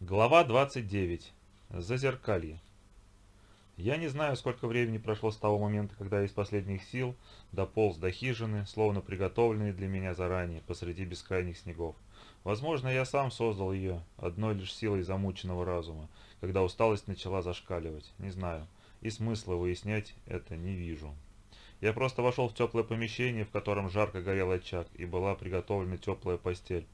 Глава 29. Зазеркалье. Я не знаю, сколько времени прошло с того момента, когда из последних сил дополз до хижины, словно приготовленной для меня заранее, посреди бескрайних снегов. Возможно, я сам создал ее, одной лишь силой замученного разума, когда усталость начала зашкаливать, не знаю, и смысла выяснять это не вижу. Я просто вошел в теплое помещение, в котором жарко горел очаг, и была приготовлена теплая постель,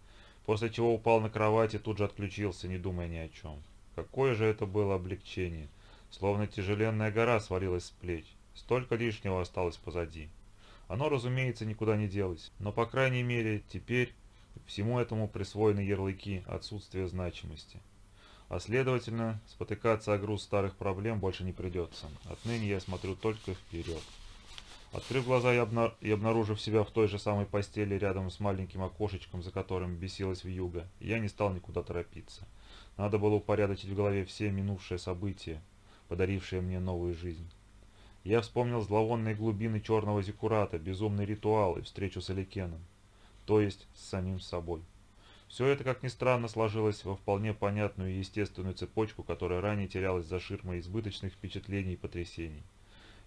после чего упал на кровать и тут же отключился, не думая ни о чем. Какое же это было облегчение! Словно тяжеленная гора свалилась с плеч. Столько лишнего осталось позади. Оно, разумеется, никуда не делось, но, по крайней мере, теперь всему этому присвоены ярлыки отсутствия значимости. А следовательно, спотыкаться о груз старых проблем больше не придется. Отныне я смотрю только вперед. Открыв глаза и, обна... и обнаружив себя в той же самой постели рядом с маленьким окошечком, за которым бесилась вьюга, я не стал никуда торопиться. Надо было упорядочить в голове все минувшие события, подарившие мне новую жизнь. Я вспомнил зловонные глубины черного зиккурата, безумный ритуал и встречу с Аликеном, то есть с самим собой. Все это, как ни странно, сложилось во вполне понятную и естественную цепочку, которая ранее терялась за ширмой избыточных впечатлений и потрясений.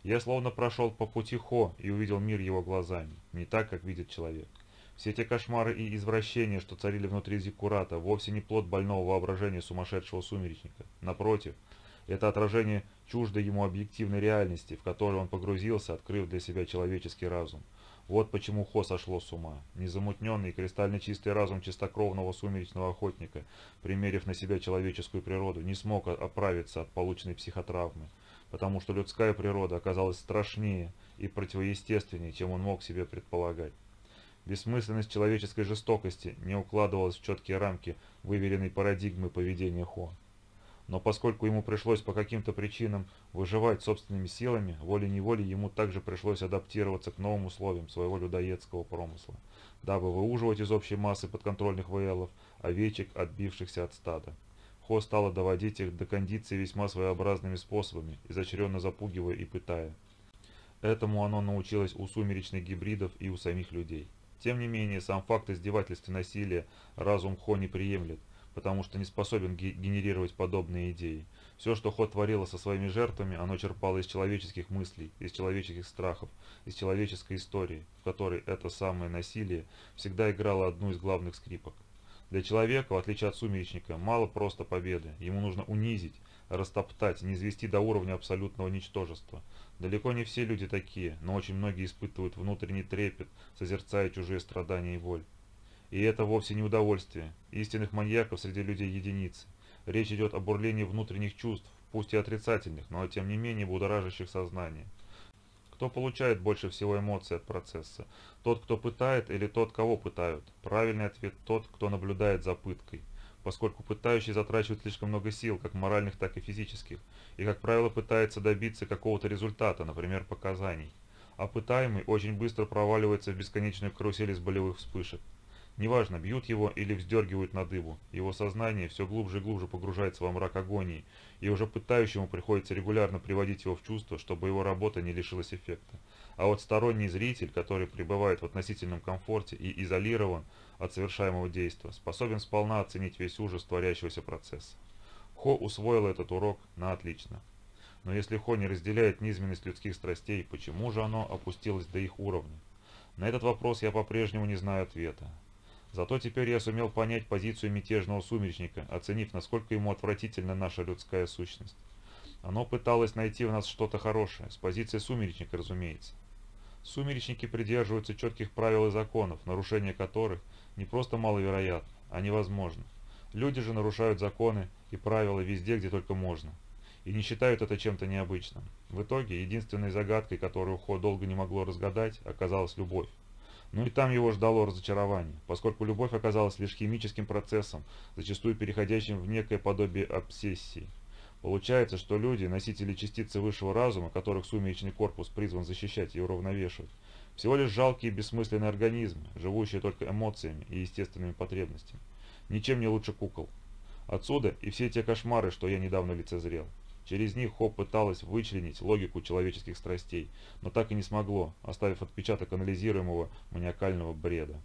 Я словно прошел по пути Хо и увидел мир его глазами, не так, как видит человек. Все те кошмары и извращения, что царили внутри Зиккурата, вовсе не плод больного воображения сумасшедшего сумеречника. Напротив, это отражение чуждой ему объективной реальности, в которой он погрузился, открыв для себя человеческий разум. Вот почему Хо сошло с ума. Незамутненный, кристально чистый разум чистокровного сумеречного охотника, примерив на себя человеческую природу, не смог оправиться от полученной психотравмы потому что людская природа оказалась страшнее и противоестественнее, чем он мог себе предполагать. Бессмысленность человеческой жестокости не укладывалась в четкие рамки выверенной парадигмы поведения Хо. Но поскольку ему пришлось по каким-то причинам выживать собственными силами, волей-неволей ему также пришлось адаптироваться к новым условиям своего людоедского промысла, дабы выуживать из общей массы подконтрольных ВЛов овечек, отбившихся от стада. Хо стала доводить их до кондиции весьма своеобразными способами, изощренно запугивая и пытая. Этому оно научилось у сумеречных гибридов и у самих людей. Тем не менее, сам факт издевательств и насилия разум Хо не приемлет, потому что не способен генерировать подобные идеи. Все, что Хо творило со своими жертвами, оно черпало из человеческих мыслей, из человеческих страхов, из человеческой истории, в которой это самое насилие всегда играло одну из главных скрипок. Для человека, в отличие от сумеречника, мало просто победы. Ему нужно унизить, растоптать, не извести до уровня абсолютного ничтожества. Далеко не все люди такие, но очень многие испытывают внутренний трепет, созерцая чужие страдания и боль. И это вовсе не удовольствие. Истинных маньяков среди людей единицы. Речь идет о бурлении внутренних чувств, пусть и отрицательных, но тем не менее будоражащих сознание. Кто получает больше всего эмоций от процесса? Тот, кто пытает или тот, кого пытают? Правильный ответ – тот, кто наблюдает за пыткой, поскольку пытающий затрачивает слишком много сил, как моральных, так и физических, и, как правило, пытается добиться какого-то результата, например, показаний. А пытаемый очень быстро проваливается в бесконечную карусель из болевых вспышек. Неважно, бьют его или вздергивают на дыбу, его сознание все глубже и глубже погружается во мрак агонии, и уже пытающему приходится регулярно приводить его в чувство, чтобы его работа не лишилась эффекта. А вот сторонний зритель, который пребывает в относительном комфорте и изолирован от совершаемого действия, способен сполна оценить весь ужас творящегося процесса. Хо усвоил этот урок на отлично. Но если Хо не разделяет низменность людских страстей, почему же оно опустилось до их уровня? На этот вопрос я по-прежнему не знаю ответа. Зато теперь я сумел понять позицию мятежного сумеречника, оценив, насколько ему отвратительна наша людская сущность. Оно пыталось найти в нас что-то хорошее, с позиции сумеречника, разумеется. Сумеречники придерживаются четких правил и законов, нарушение которых не просто маловероятно, а невозможно. Люди же нарушают законы и правила везде, где только можно. И не считают это чем-то необычным. В итоге, единственной загадкой, которую Хо долго не могло разгадать, оказалась любовь. Ну и там его ждало разочарование, поскольку любовь оказалась лишь химическим процессом, зачастую переходящим в некое подобие обсессии. Получается, что люди, носители частицы высшего разума, которых сумеречный корпус призван защищать и уравновешивать, всего лишь жалкие бессмысленные организмы, живущие только эмоциями и естественными потребностями. Ничем не лучше кукол. Отсюда и все те кошмары, что я недавно лицезрел. Через них Хоп пыталась вычленить логику человеческих страстей, но так и не смогло, оставив отпечаток анализируемого маниакального бреда.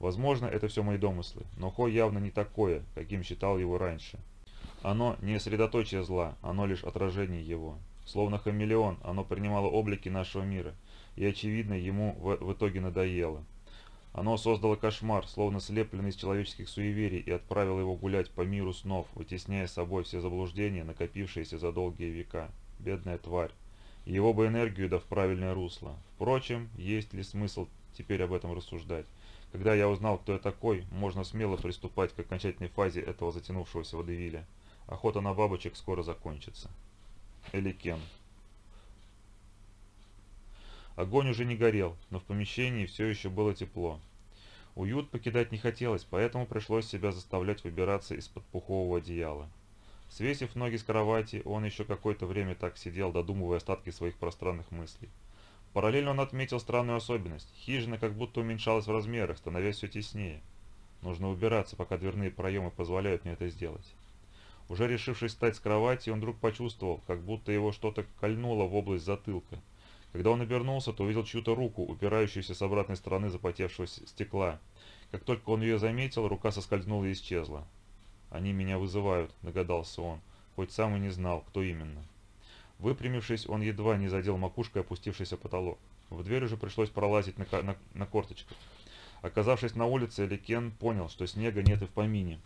Возможно, это все мои домыслы, но Хо явно не такое, каким считал его раньше. Оно не средоточие зла, оно лишь отражение его. Словно хамелеон, оно принимало облики нашего мира, и, очевидно, ему в, в итоге надоело. Оно создало кошмар, словно слепленный из человеческих суеверий, и отправило его гулять по миру снов, вытесняя с собой все заблуждения, накопившиеся за долгие века. Бедная тварь. Его бы энергию да в правильное русло. Впрочем, есть ли смысл теперь об этом рассуждать? Когда я узнал, кто я такой, можно смело приступать к окончательной фазе этого затянувшегося водевиля. Охота на бабочек скоро закончится. Эликен. Огонь уже не горел, но в помещении все еще было тепло. Уют покидать не хотелось, поэтому пришлось себя заставлять выбираться из-под пухового одеяла. Свесив ноги с кровати, он еще какое-то время так сидел, додумывая остатки своих пространных мыслей. Параллельно он отметил странную особенность. Хижина как будто уменьшалась в размерах, становясь все теснее. Нужно убираться, пока дверные проемы позволяют мне это сделать. Уже решившись встать с кровати, он вдруг почувствовал, как будто его что-то кольнуло в область затылка. Когда он обернулся, то увидел чью-то руку, упирающуюся с обратной стороны запотевшего стекла. Как только он ее заметил, рука соскользнула и исчезла. «Они меня вызывают», — догадался он, хоть сам и не знал, кто именно. Выпрямившись, он едва не задел макушкой опустившийся потолок. В дверь уже пришлось пролазить на, на, на корточках. Оказавшись на улице, Ликен понял, что снега нет и в помине.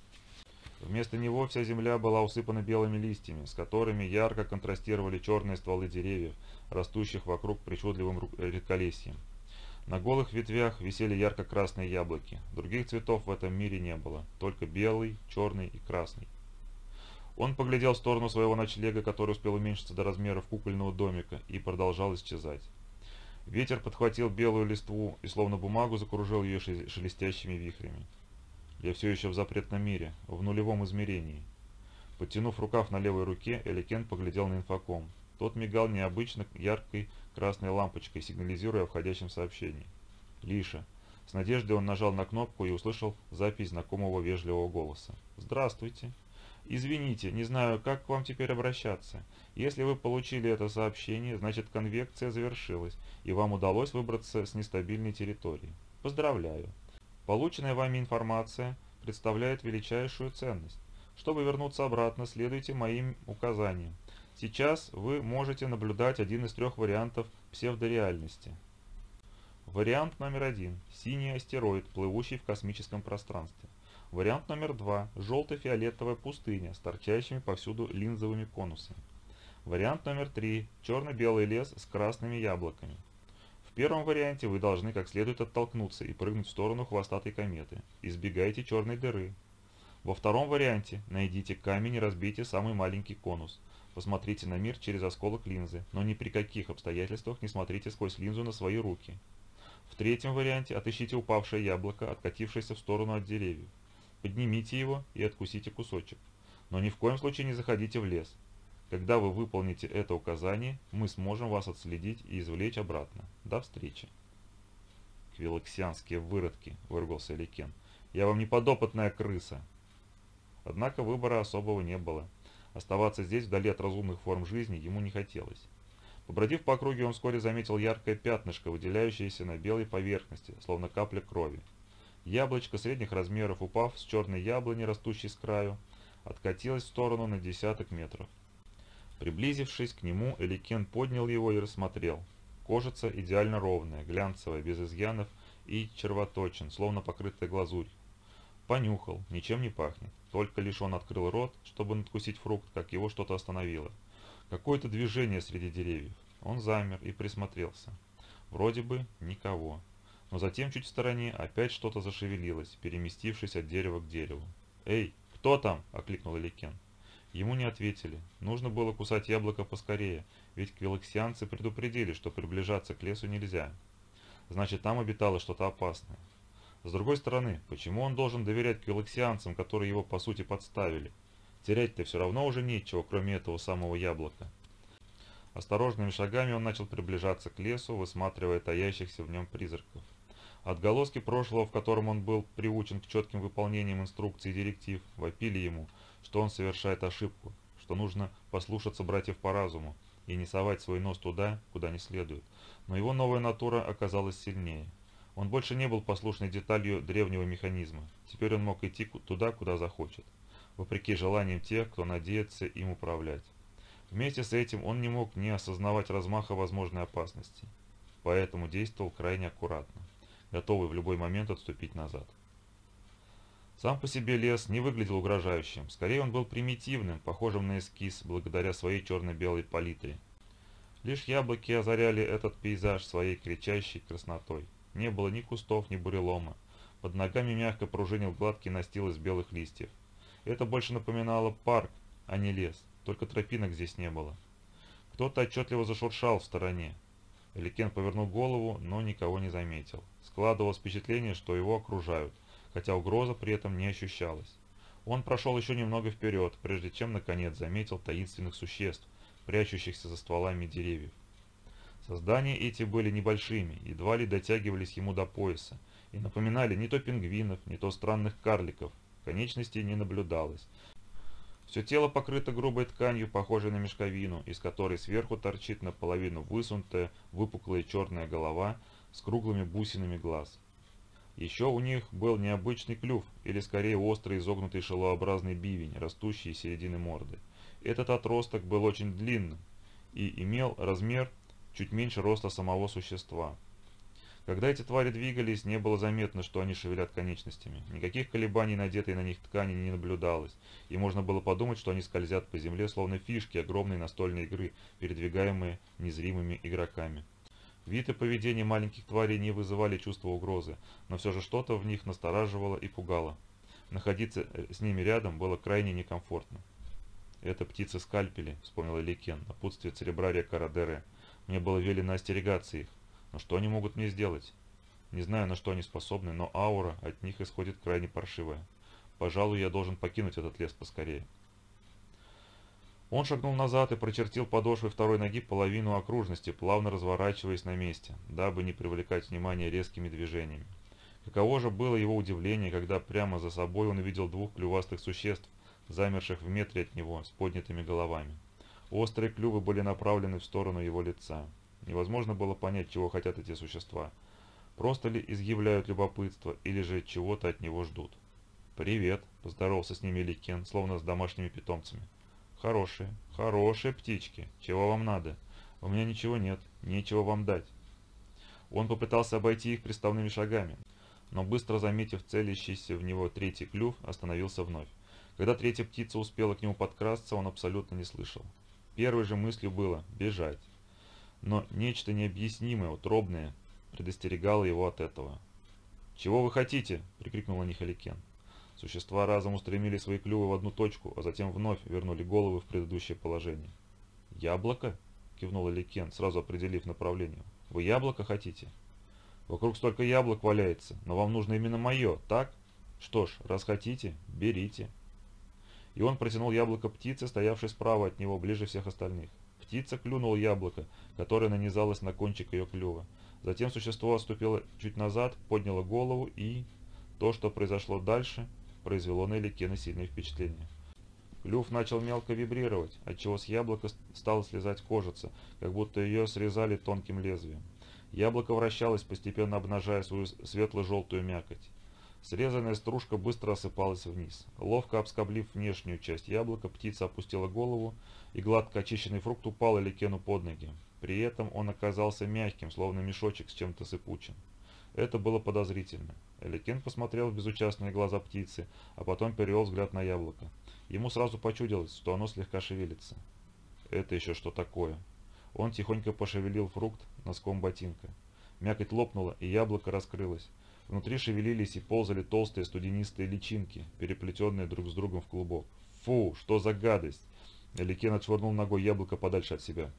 Вместо него вся земля была усыпана белыми листьями, с которыми ярко контрастировали черные стволы деревьев, растущих вокруг причудливым редколесьем. На голых ветвях висели ярко-красные яблоки. Других цветов в этом мире не было, только белый, черный и красный. Он поглядел в сторону своего ночлега, который успел уменьшиться до размеров кукольного домика, и продолжал исчезать. Ветер подхватил белую листву и словно бумагу закружил ее шелестящими вихрями. Я все еще в запретном мире, в нулевом измерении. Подтянув рукав на левой руке, Эликен поглядел на инфоком. Тот мигал необычно яркой красной лампочкой, сигнализируя о входящем сообщении. «Лиша». С надеждой он нажал на кнопку и услышал запись знакомого вежливого голоса. «Здравствуйте. Извините, не знаю, как к вам теперь обращаться. Если вы получили это сообщение, значит конвекция завершилась, и вам удалось выбраться с нестабильной территории. Поздравляю. Полученная вами информация представляет величайшую ценность. Чтобы вернуться обратно, следуйте моим указаниям. Сейчас вы можете наблюдать один из трех вариантов псевдореальности. Вариант номер один – синий астероид, плывущий в космическом пространстве. Вариант номер два – желто-фиолетовая пустыня с торчащими повсюду линзовыми конусами. Вариант номер три – черно-белый лес с красными яблоками первом варианте вы должны как следует оттолкнуться и прыгнуть в сторону хвостатой кометы. Избегайте черной дыры. Во втором варианте найдите камень и разбейте самый маленький конус. Посмотрите на мир через осколок линзы, но ни при каких обстоятельствах не смотрите сквозь линзу на свои руки. В третьем варианте отыщите упавшее яблоко, откатившееся в сторону от деревьев. Поднимите его и откусите кусочек. Но ни в коем случае не заходите в лес. Когда вы выполните это указание, мы сможем вас отследить и извлечь обратно. До встречи. Квилоксианские выродки, выругался Ликен. Я вам не подопытная крыса. Однако выбора особого не было. Оставаться здесь, вдали от разумных форм жизни, ему не хотелось. Побродив по округе, он вскоре заметил яркое пятнышко, выделяющееся на белой поверхности, словно капля крови. Яблочко средних размеров, упав с черной яблони, растущей с краю, откатилось в сторону на десяток метров. Приблизившись к нему, Эликен поднял его и рассмотрел. Кожица идеально ровная, глянцевая, без изъянов и червоточин, словно покрытая глазурь. Понюхал, ничем не пахнет. Только лишь он открыл рот, чтобы надкусить фрукт, как его что-то остановило. Какое-то движение среди деревьев. Он замер и присмотрелся. Вроде бы никого. Но затем чуть в стороне опять что-то зашевелилось, переместившись от дерева к дереву. «Эй, кто там?» – окликнул Эликен. Ему не ответили. Нужно было кусать яблоко поскорее, ведь квилоксианцы предупредили, что приближаться к лесу нельзя. Значит, там обитало что-то опасное. С другой стороны, почему он должен доверять квилоксианцам, которые его по сути подставили? Терять-то все равно уже нечего, кроме этого самого яблока. Осторожными шагами он начал приближаться к лесу, высматривая таящихся в нем призраков. Отголоски прошлого, в котором он был приучен к четким выполнениям инструкций и директив, вопили ему – что он совершает ошибку, что нужно послушаться братьев по разуму и не совать свой нос туда, куда не следует. Но его новая натура оказалась сильнее. Он больше не был послушной деталью древнего механизма. Теперь он мог идти туда, куда захочет, вопреки желаниям тех, кто надеется им управлять. Вместе с этим он не мог не осознавать размаха возможной опасности, поэтому действовал крайне аккуратно, готовый в любой момент отступить назад. Сам по себе лес не выглядел угрожающим, скорее он был примитивным, похожим на эскиз, благодаря своей черно-белой палитре. Лишь яблоки озаряли этот пейзаж своей кричащей краснотой. Не было ни кустов, ни бурелома. Под ногами мягко пружинил гладкий настил из белых листьев. Это больше напоминало парк, а не лес, только тропинок здесь не было. Кто-то отчетливо зашуршал в стороне. Эликен повернул голову, но никого не заметил. Складывалось впечатление, что его окружают хотя угроза при этом не ощущалась. Он прошел еще немного вперед, прежде чем наконец заметил таинственных существ, прячущихся за стволами деревьев. Создания эти были небольшими, едва ли дотягивались ему до пояса, и напоминали не то пингвинов, не то странных карликов, конечностей не наблюдалось. Все тело покрыто грубой тканью, похожей на мешковину, из которой сверху торчит наполовину высунутая, выпуклая черная голова с круглыми бусинами глаз. Еще у них был необычный клюв, или скорее острый изогнутый шелообразный бивень, растущий из середины морды. Этот отросток был очень длинным и имел размер чуть меньше роста самого существа. Когда эти твари двигались, не было заметно, что они шевелят конечностями. Никаких колебаний надетой на них ткани не наблюдалось, и можно было подумать, что они скользят по земле, словно фишки огромной настольной игры, передвигаемые незримыми игроками. Вид и поведение маленьких тварей не вызывали чувства угрозы, но все же что-то в них настораживало и пугало. Находиться э, с ними рядом было крайне некомфортно. «Это птицы-скальпели», — вспомнил Ликен, напутствие церебрария Карадере. «Мне было велено остерегаться их. Но что они могут мне сделать? Не знаю, на что они способны, но аура от них исходит крайне паршивая. Пожалуй, я должен покинуть этот лес поскорее». Он шагнул назад и прочертил подошвой второй ноги половину окружности, плавно разворачиваясь на месте, дабы не привлекать внимание резкими движениями. Каково же было его удивление, когда прямо за собой он увидел двух клювастых существ, замерших в метре от него, с поднятыми головами. Острые клювы были направлены в сторону его лица. Невозможно было понять, чего хотят эти существа. Просто ли изъявляют любопытство, или же чего-то от него ждут. «Привет», – поздоровался с ними Ликен, словно с домашними питомцами. Хорошие, хорошие птички. Чего вам надо? У меня ничего нет, нечего вам дать. Он попытался обойти их приставными шагами, но быстро заметив целящийся в него третий клюв, остановился вновь. Когда третья птица успела к нему подкрасться, он абсолютно не слышал. Первой же мыслью было «бежать». Но нечто необъяснимое, утробное, предостерегало его от этого. «Чего вы хотите?» – прикрикнул на них Аликен. Существа разом устремили свои клювы в одну точку, а затем вновь вернули головы в предыдущее положение. «Яблоко?» – кивнул Эликен, сразу определив направление. «Вы яблоко хотите?» «Вокруг столько яблок валяется, но вам нужно именно мое, так? Что ж, раз хотите, берите». И он протянул яблоко птице, стоявшей справа от него, ближе всех остальных. Птица клюнула яблоко, которое нанизалось на кончик ее клюва. Затем существо отступило чуть назад, подняло голову и... То, что произошло дальше, произвело на Эликена сильное впечатление. Клюв начал мелко вибрировать, отчего с яблока стала слезать кожица, как будто ее срезали тонким лезвием. Яблоко вращалось, постепенно обнажая свою светло-желтую мякоть. Срезанная стружка быстро осыпалась вниз. Ловко обскоблив внешнюю часть яблока, птица опустила голову, и гладко очищенный фрукт упал Эликену под ноги. При этом он оказался мягким, словно мешочек с чем-то сыпучим. Это было подозрительно. Эликен посмотрел в безучастные глаза птицы, а потом перевел взгляд на яблоко. Ему сразу почудилось, что оно слегка шевелится. Это еще что такое? Он тихонько пошевелил фрукт носком ботинка. Мякоть лопнула, и яблоко раскрылось. Внутри шевелились и ползали толстые студенистые личинки, переплетенные друг с другом в клубок. «Фу, что за гадость!» Эликен отшвырнул ногой яблоко подальше от себя.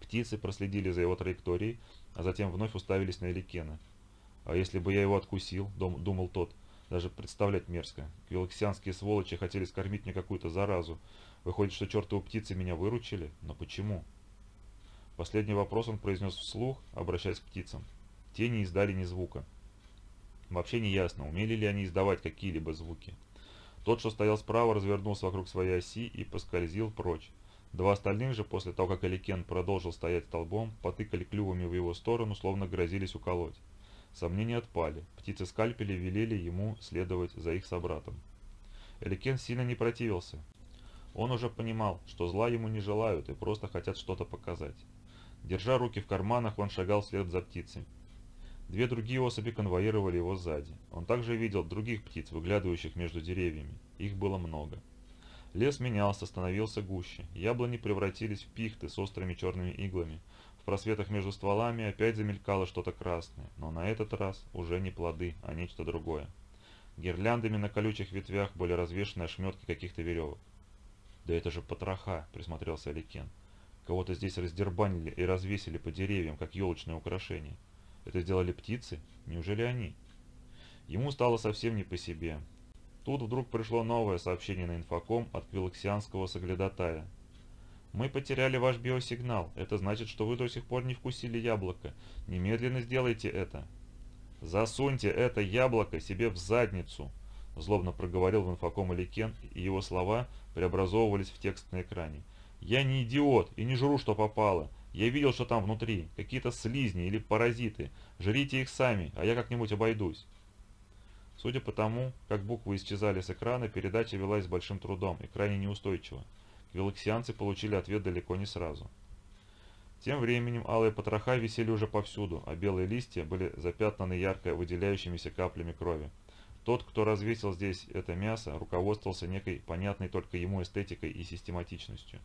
Птицы проследили за его траекторией, а затем вновь уставились на Эликена. «А если бы я его откусил?» – думал тот. «Даже представлять мерзко. Квилоксианские сволочи хотели скормить мне какую-то заразу. Выходит, что чертовы птицы меня выручили? Но почему?» Последний вопрос он произнес вслух, обращаясь к птицам. Те не издали ни звука. Вообще не ясно, умели ли они издавать какие-либо звуки. Тот, что стоял справа, развернулся вокруг своей оси и поскользил прочь. Два остальных же, после того, как Эликен продолжил стоять столбом, потыкали клювами в его сторону, словно грозились уколоть. Сомнения отпали. Птицы-скальпели велели ему следовать за их собратом. Эликен сильно не противился. Он уже понимал, что зла ему не желают и просто хотят что-то показать. Держа руки в карманах, он шагал вслед за птицей. Две другие особи конвоировали его сзади. Он также видел других птиц, выглядывающих между деревьями. Их было много. Лес менялся, становился гуще. Яблони превратились в пихты с острыми черными иглами. В просветах между стволами опять замелькало что-то красное, но на этот раз уже не плоды, а нечто другое. Гирляндами на колючих ветвях были развешаны ошметки каких-то веревок. «Да это же потроха!» – присмотрелся Аликен. «Кого-то здесь раздербанили и развесили по деревьям, как елочное украшение. Это сделали птицы? Неужели они?» Ему стало совсем не по себе. Тут вдруг пришло новое сообщение на инфоком от квилоксианского соглядатая. «Мы потеряли ваш биосигнал. Это значит, что вы до сих пор не вкусили яблоко. Немедленно сделайте это». «Засуньте это яблоко себе в задницу!» Злобно проговорил в инфоком Аликен, и его слова преобразовывались в текст на экране. «Я не идиот и не жру, что попало. Я видел, что там внутри. Какие-то слизни или паразиты. Жрите их сами, а я как-нибудь обойдусь». Судя по тому, как буквы исчезали с экрана, передача велась с большим трудом и крайне неустойчиво. Галаксианцы получили ответ далеко не сразу. Тем временем алые потроха висели уже повсюду, а белые листья были запятнаны ярко выделяющимися каплями крови. Тот, кто развесил здесь это мясо, руководствовался некой понятной только ему эстетикой и систематичностью.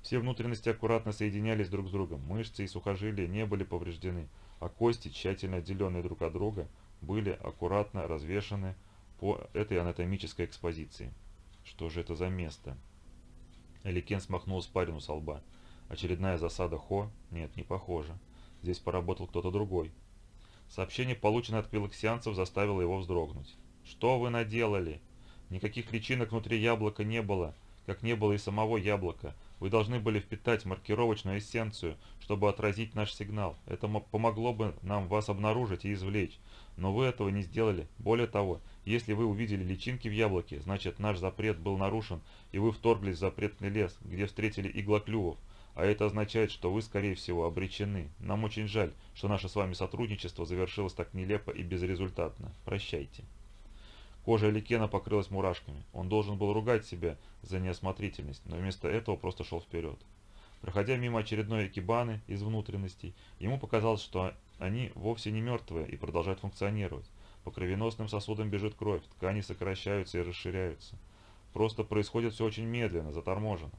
Все внутренности аккуратно соединялись друг с другом, мышцы и сухожилия не были повреждены, а кости, тщательно отделенные друг от друга, были аккуратно развешаны по этой анатомической экспозиции. Что же это за место? Эликен смахнул спарину со лба. Очередная засада Хо? Нет, не похоже. Здесь поработал кто-то другой. Сообщение, полученное от квилоксианцев, заставило его вздрогнуть. «Что вы наделали? Никаких личинок внутри яблока не было, как не было и самого яблока. Вы должны были впитать маркировочную эссенцию, чтобы отразить наш сигнал. Это помогло бы нам вас обнаружить и извлечь. Но вы этого не сделали. Более того, если вы увидели личинки в яблоке, значит наш запрет был нарушен, и вы вторглись в запретный лес, где встретили иглоклювов. А это означает, что вы, скорее всего, обречены. Нам очень жаль, что наше с вами сотрудничество завершилось так нелепо и безрезультатно. Прощайте. Кожа Ликена покрылась мурашками. Он должен был ругать себя за неосмотрительность, но вместо этого просто шел вперед. Проходя мимо очередной экибаны из внутренностей, ему показалось, что они вовсе не мертвые и продолжают функционировать. По кровеносным сосудам бежит кровь, ткани сокращаются и расширяются. Просто происходит все очень медленно, заторможенно.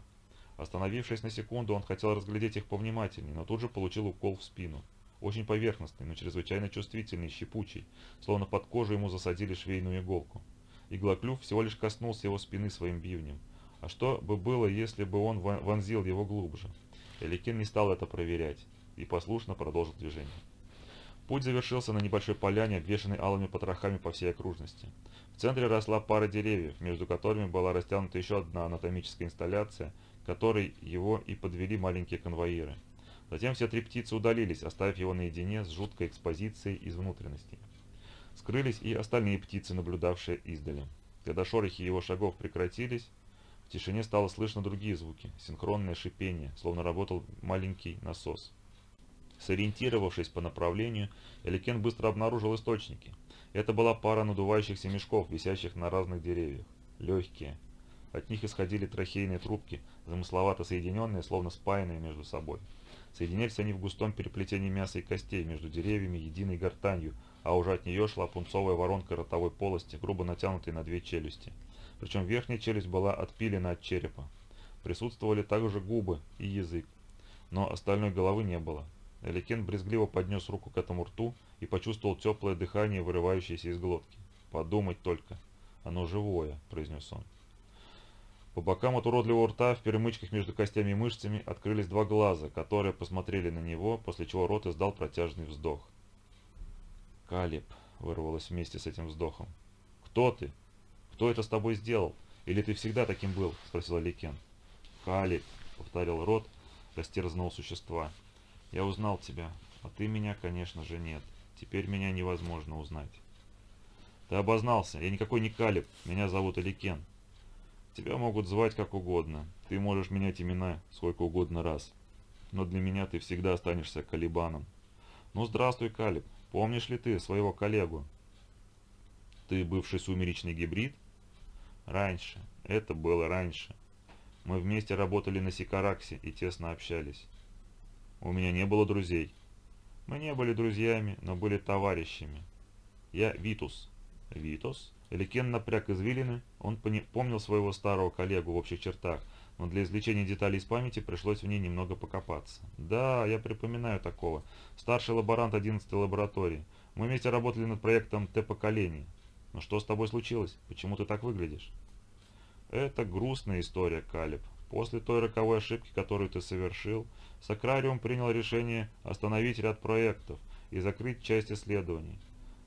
Остановившись на секунду, он хотел разглядеть их повнимательнее, но тут же получил укол в спину. Очень поверхностный, но чрезвычайно чувствительный, щепучий, словно под кожу ему засадили швейную иголку. Иглоклюв всего лишь коснулся его спины своим бивнем. А что бы было, если бы он вонзил его глубже? Эликин не стал это проверять и послушно продолжил движение. Путь завершился на небольшой поляне, обвешанной алыми потрохами по всей окружности. В центре росла пара деревьев, между которыми была растянута еще одна анатомическая инсталляция – которой его и подвели маленькие конвоиры. Затем все три птицы удалились, оставив его наедине с жуткой экспозицией из внутренностей. Скрылись и остальные птицы, наблюдавшие издали. Когда шорохи его шагов прекратились, в тишине стало слышно другие звуки, синхронное шипение, словно работал маленький насос. Сориентировавшись по направлению, Эликен быстро обнаружил источники. Это была пара надувающихся мешков, висящих на разных деревьях. Легкие, от них исходили трахейные трубки, замысловато соединенные, словно спаянные между собой. Соединялись они в густом переплетении мяса и костей между деревьями единой гортанью, а уже от нее шла пунцовая воронка ротовой полости, грубо натянутой на две челюсти. Причем верхняя челюсть была отпилена от черепа. Присутствовали также губы и язык, но остальной головы не было. Эликен брезгливо поднес руку к этому рту и почувствовал теплое дыхание, вырывающееся из глотки. «Подумать только, оно живое», – произнес он. По бокам от уродливого рта, в перемычках между костями и мышцами, открылись два глаза, которые посмотрели на него, после чего рот издал протяжный вздох. «Калиб», — вырвалось вместе с этим вздохом. «Кто ты? Кто это с тобой сделал? Или ты всегда таким был?» — спросил Ликен. «Калиб», — повторил рот растерзанного существа. «Я узнал тебя, а ты меня, конечно же, нет. Теперь меня невозможно узнать». «Ты обознался. Я никакой не Калиб. Меня зовут Эликен. Тебя могут звать как угодно. Ты можешь менять имена сколько угодно раз. Но для меня ты всегда останешься Калибаном. Ну, здравствуй, Калиб. Помнишь ли ты своего коллегу? Ты бывший сумеречный гибрид? Раньше. Это было раньше. Мы вместе работали на Сикараксе и тесно общались. У меня не было друзей. Мы не были друзьями, но были товарищами. Я Витус. Витус? Эликен напряг извилины, он помнил своего старого коллегу в общих чертах, но для извлечения деталей из памяти пришлось в ней немного покопаться. Да, я припоминаю такого. Старший лаборант 11-й лаборатории. Мы вместе работали над проектом Т-поколений. Но что с тобой случилось? Почему ты так выглядишь? Это грустная история, Калиб. После той роковой ошибки, которую ты совершил, Сакрариум принял решение остановить ряд проектов и закрыть часть исследований.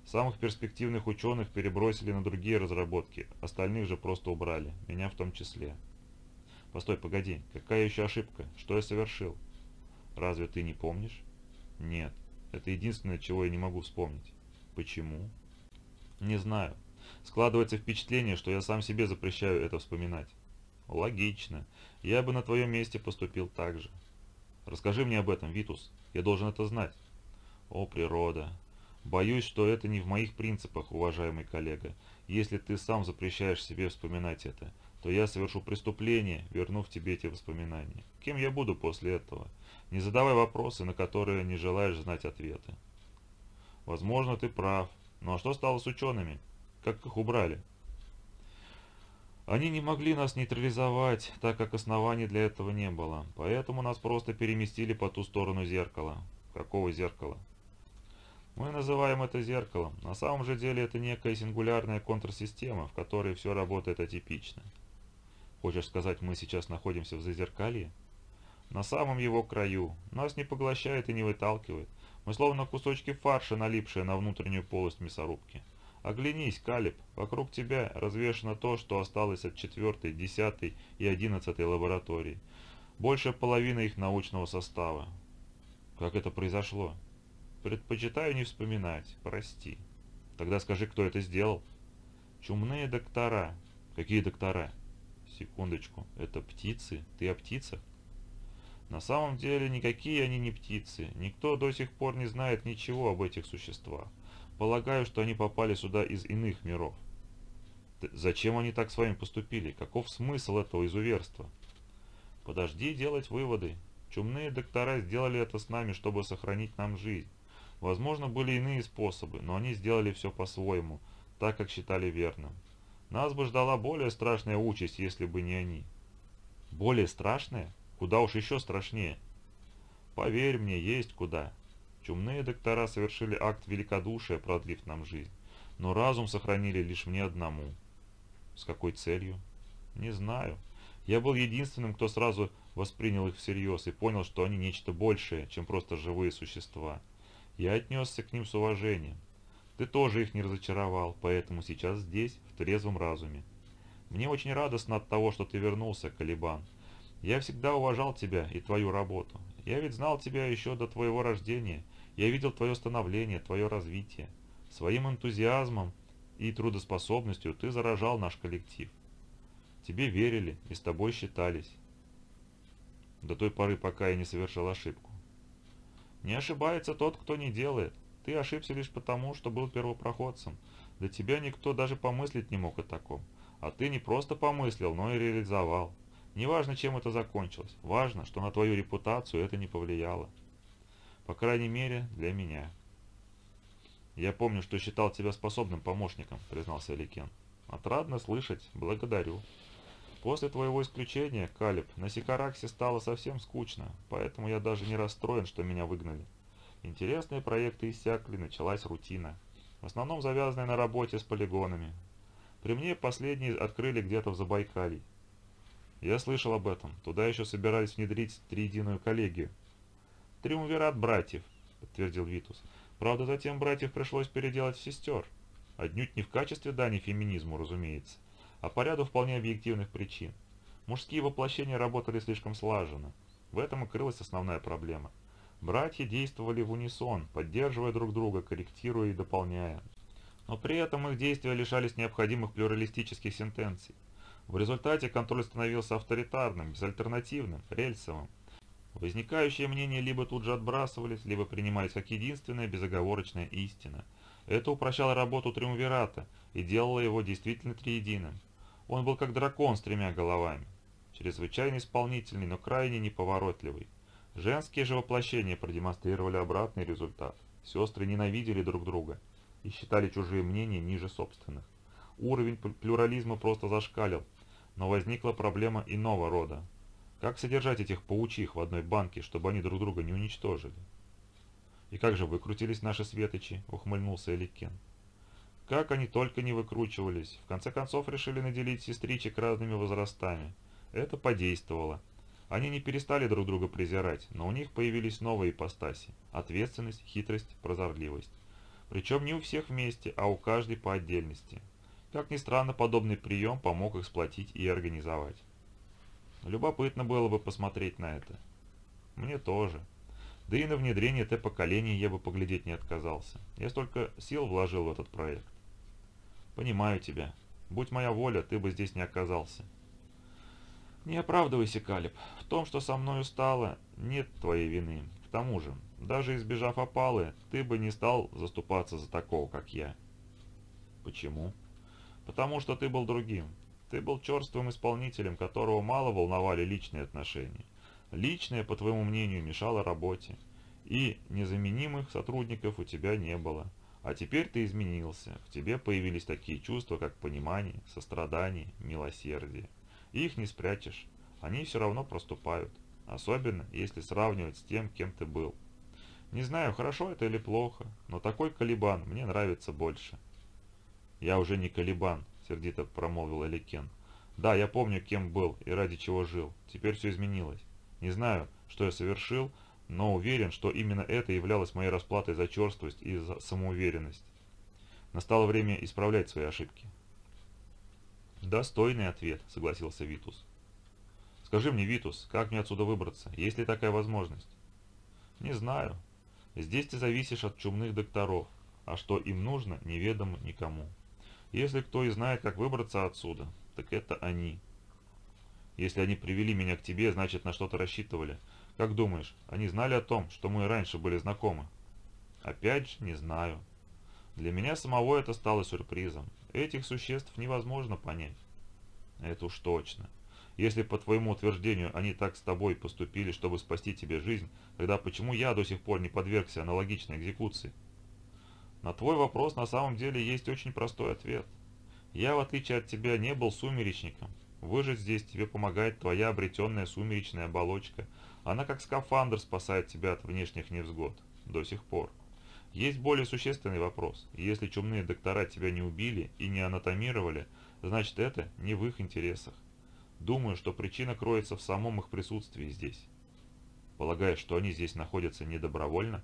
Самых перспективных ученых перебросили на другие разработки, остальных же просто убрали, меня в том числе. Постой, погоди, какая еще ошибка? Что я совершил? Разве ты не помнишь? Нет, это единственное, чего я не могу вспомнить. Почему? Не знаю. Складывается впечатление, что я сам себе запрещаю это вспоминать. Логично. Я бы на твоем месте поступил так же. Расскажи мне об этом, Витус. Я должен это знать. О, природа. Боюсь, что это не в моих принципах, уважаемый коллега. Если ты сам запрещаешь себе вспоминать это, то я совершу преступление, вернув тебе эти воспоминания. Кем я буду после этого? Не задавай вопросы, на которые не желаешь знать ответы. Возможно, ты прав. Ну а что стало с учеными? Как их убрали? Они не могли нас нейтрализовать, так как оснований для этого не было. Поэтому нас просто переместили по ту сторону зеркала. Какого зеркала? Мы называем это зеркалом. На самом же деле это некая сингулярная контрсистема, в которой все работает атипично. Хочешь сказать, мы сейчас находимся в зазеркалье? На самом его краю. Нас не поглощает и не выталкивает. Мы словно кусочки фарша, налипшие на внутреннюю полость мясорубки. Оглянись, Калиб, вокруг тебя развешено то, что осталось от 4, 10 и 11 лабораторий. Больше половины их научного состава. Как это произошло? Предпочитаю не вспоминать, прости. Тогда скажи, кто это сделал? Чумные доктора. Какие доктора? Секундочку, это птицы? Ты о птицах? На самом деле никакие они не птицы. Никто до сих пор не знает ничего об этих существах. Полагаю, что они попали сюда из иных миров. Зачем они так с вами поступили? Каков смысл этого изуверства? Подожди делать выводы. Чумные доктора сделали это с нами, чтобы сохранить нам жизнь. Возможно, были иные способы, но они сделали все по-своему, так как считали верным. Нас бы ждала более страшная участь, если бы не они. Более страшная? Куда уж еще страшнее. Поверь мне, есть куда. Чумные доктора совершили акт великодушия, продлив нам жизнь, но разум сохранили лишь мне одному. С какой целью? Не знаю. Я был единственным, кто сразу воспринял их всерьез и понял, что они нечто большее, чем просто живые существа. Я отнесся к ним с уважением. Ты тоже их не разочаровал, поэтому сейчас здесь, в трезвом разуме. Мне очень радостно от того, что ты вернулся, Калибан. Я всегда уважал тебя и твою работу. Я ведь знал тебя еще до твоего рождения. Я видел твое становление, твое развитие. Своим энтузиазмом и трудоспособностью ты заражал наш коллектив. Тебе верили и с тобой считались. До той поры, пока я не совершил ошибку. Не ошибается тот, кто не делает. Ты ошибся лишь потому, что был первопроходцем. До тебя никто даже помыслить не мог о таком. А ты не просто помыслил, но и реализовал. Неважно, чем это закончилось. Важно, что на твою репутацию это не повлияло. По крайней мере, для меня. «Я помню, что считал тебя способным помощником», — признался Ликен. «Отрадно слышать. Благодарю. После твоего исключения, Калиб, на Сикараксе стало совсем скучно, поэтому я даже не расстроен, что меня выгнали. Интересные проекты иссякли, началась рутина. В основном завязанная на работе с полигонами. При мне последние открыли где-то в Забайкалье. Я слышал об этом. Туда еще собирались внедрить триединую коллегию. «Триумвират братьев», — подтвердил Витус. «Правда, затем братьев пришлось переделать в сестер. Отнюдь не в качестве дани феминизму, разумеется, а по ряду вполне объективных причин. Мужские воплощения работали слишком слаженно. В этом и крылась основная проблема. Братья действовали в унисон, поддерживая друг друга, корректируя и дополняя. Но при этом их действия лишались необходимых плюралистических сентенций. В результате контроль становился авторитарным, безальтернативным, рельсовым. Возникающие мнения либо тут же отбрасывались, либо принимались как единственная безоговорочная истина. Это упрощало работу Триумвирата и делало его действительно триединым. Он был как дракон с тремя головами. Чрезвычайно исполнительный, но крайне неповоротливый. Женские же воплощения продемонстрировали обратный результат. Сестры ненавидели друг друга и считали чужие мнения ниже собственных. Уровень плюрализма просто зашкалил, но возникла проблема иного рода. Как содержать этих паучих в одной банке, чтобы они друг друга не уничтожили? «И как же выкрутились наши светочи?» – ухмыльнулся Эликен. Как они только не выкручивались, в конце концов решили наделить сестричек разными возрастами. Это подействовало. Они не перестали друг друга презирать, но у них появились новые ипостаси – ответственность, хитрость, прозорливость. Причем не у всех вместе, а у каждой по отдельности. Как ни странно, подобный прием помог их сплотить и организовать. Любопытно было бы посмотреть на это. Мне тоже. Да и на внедрение Т-поколения я бы поглядеть не отказался. Я столько сил вложил в этот проект. Понимаю тебя. Будь моя воля, ты бы здесь не оказался. Не оправдывайся, Калиб. В том, что со мною стало, нет твоей вины. К тому же, даже избежав опалы, ты бы не стал заступаться за такого, как я. Почему? Потому что ты был другим. Ты был черствым исполнителем, которого мало волновали личные отношения. Личное, по твоему мнению, мешало работе. И незаменимых сотрудников у тебя не было. А теперь ты изменился. В тебе появились такие чувства, как понимание, сострадание, милосердие. Их не спрячешь. Они все равно проступают. Особенно, если сравнивать с тем, кем ты был. Не знаю, хорошо это или плохо, но такой Калибан мне нравится больше. Я уже не Калибан, сердито промолвил Эликен. Да, я помню, кем был и ради чего жил. Теперь все изменилось. Не знаю, что я совершил, но уверен, что именно это являлось моей расплатой за черствость и за самоуверенность. Настало время исправлять свои ошибки. «Достойный ответ», — согласился Витус. «Скажи мне, Витус, как мне отсюда выбраться? Есть ли такая возможность?» «Не знаю. Здесь ты зависишь от чумных докторов, а что им нужно, неведомо никому. Если кто и знает, как выбраться отсюда, так это они. Если они привели меня к тебе, значит на что-то рассчитывали. Как думаешь, они знали о том, что мы раньше были знакомы?» «Опять же, не знаю. Для меня самого это стало сюрпризом. Этих существ невозможно понять. Это уж точно. Если по твоему утверждению они так с тобой поступили, чтобы спасти тебе жизнь, тогда почему я до сих пор не подвергся аналогичной экзекуции? На твой вопрос на самом деле есть очень простой ответ. Я, в отличие от тебя, не был сумеречником. Выжить здесь тебе помогает твоя обретенная сумеречная оболочка. Она как скафандр спасает тебя от внешних невзгод. До сих пор. Есть более существенный вопрос. Если чумные доктора тебя не убили и не анатомировали, значит это не в их интересах. Думаю, что причина кроется в самом их присутствии здесь. Полагаешь, что они здесь находятся недобровольно?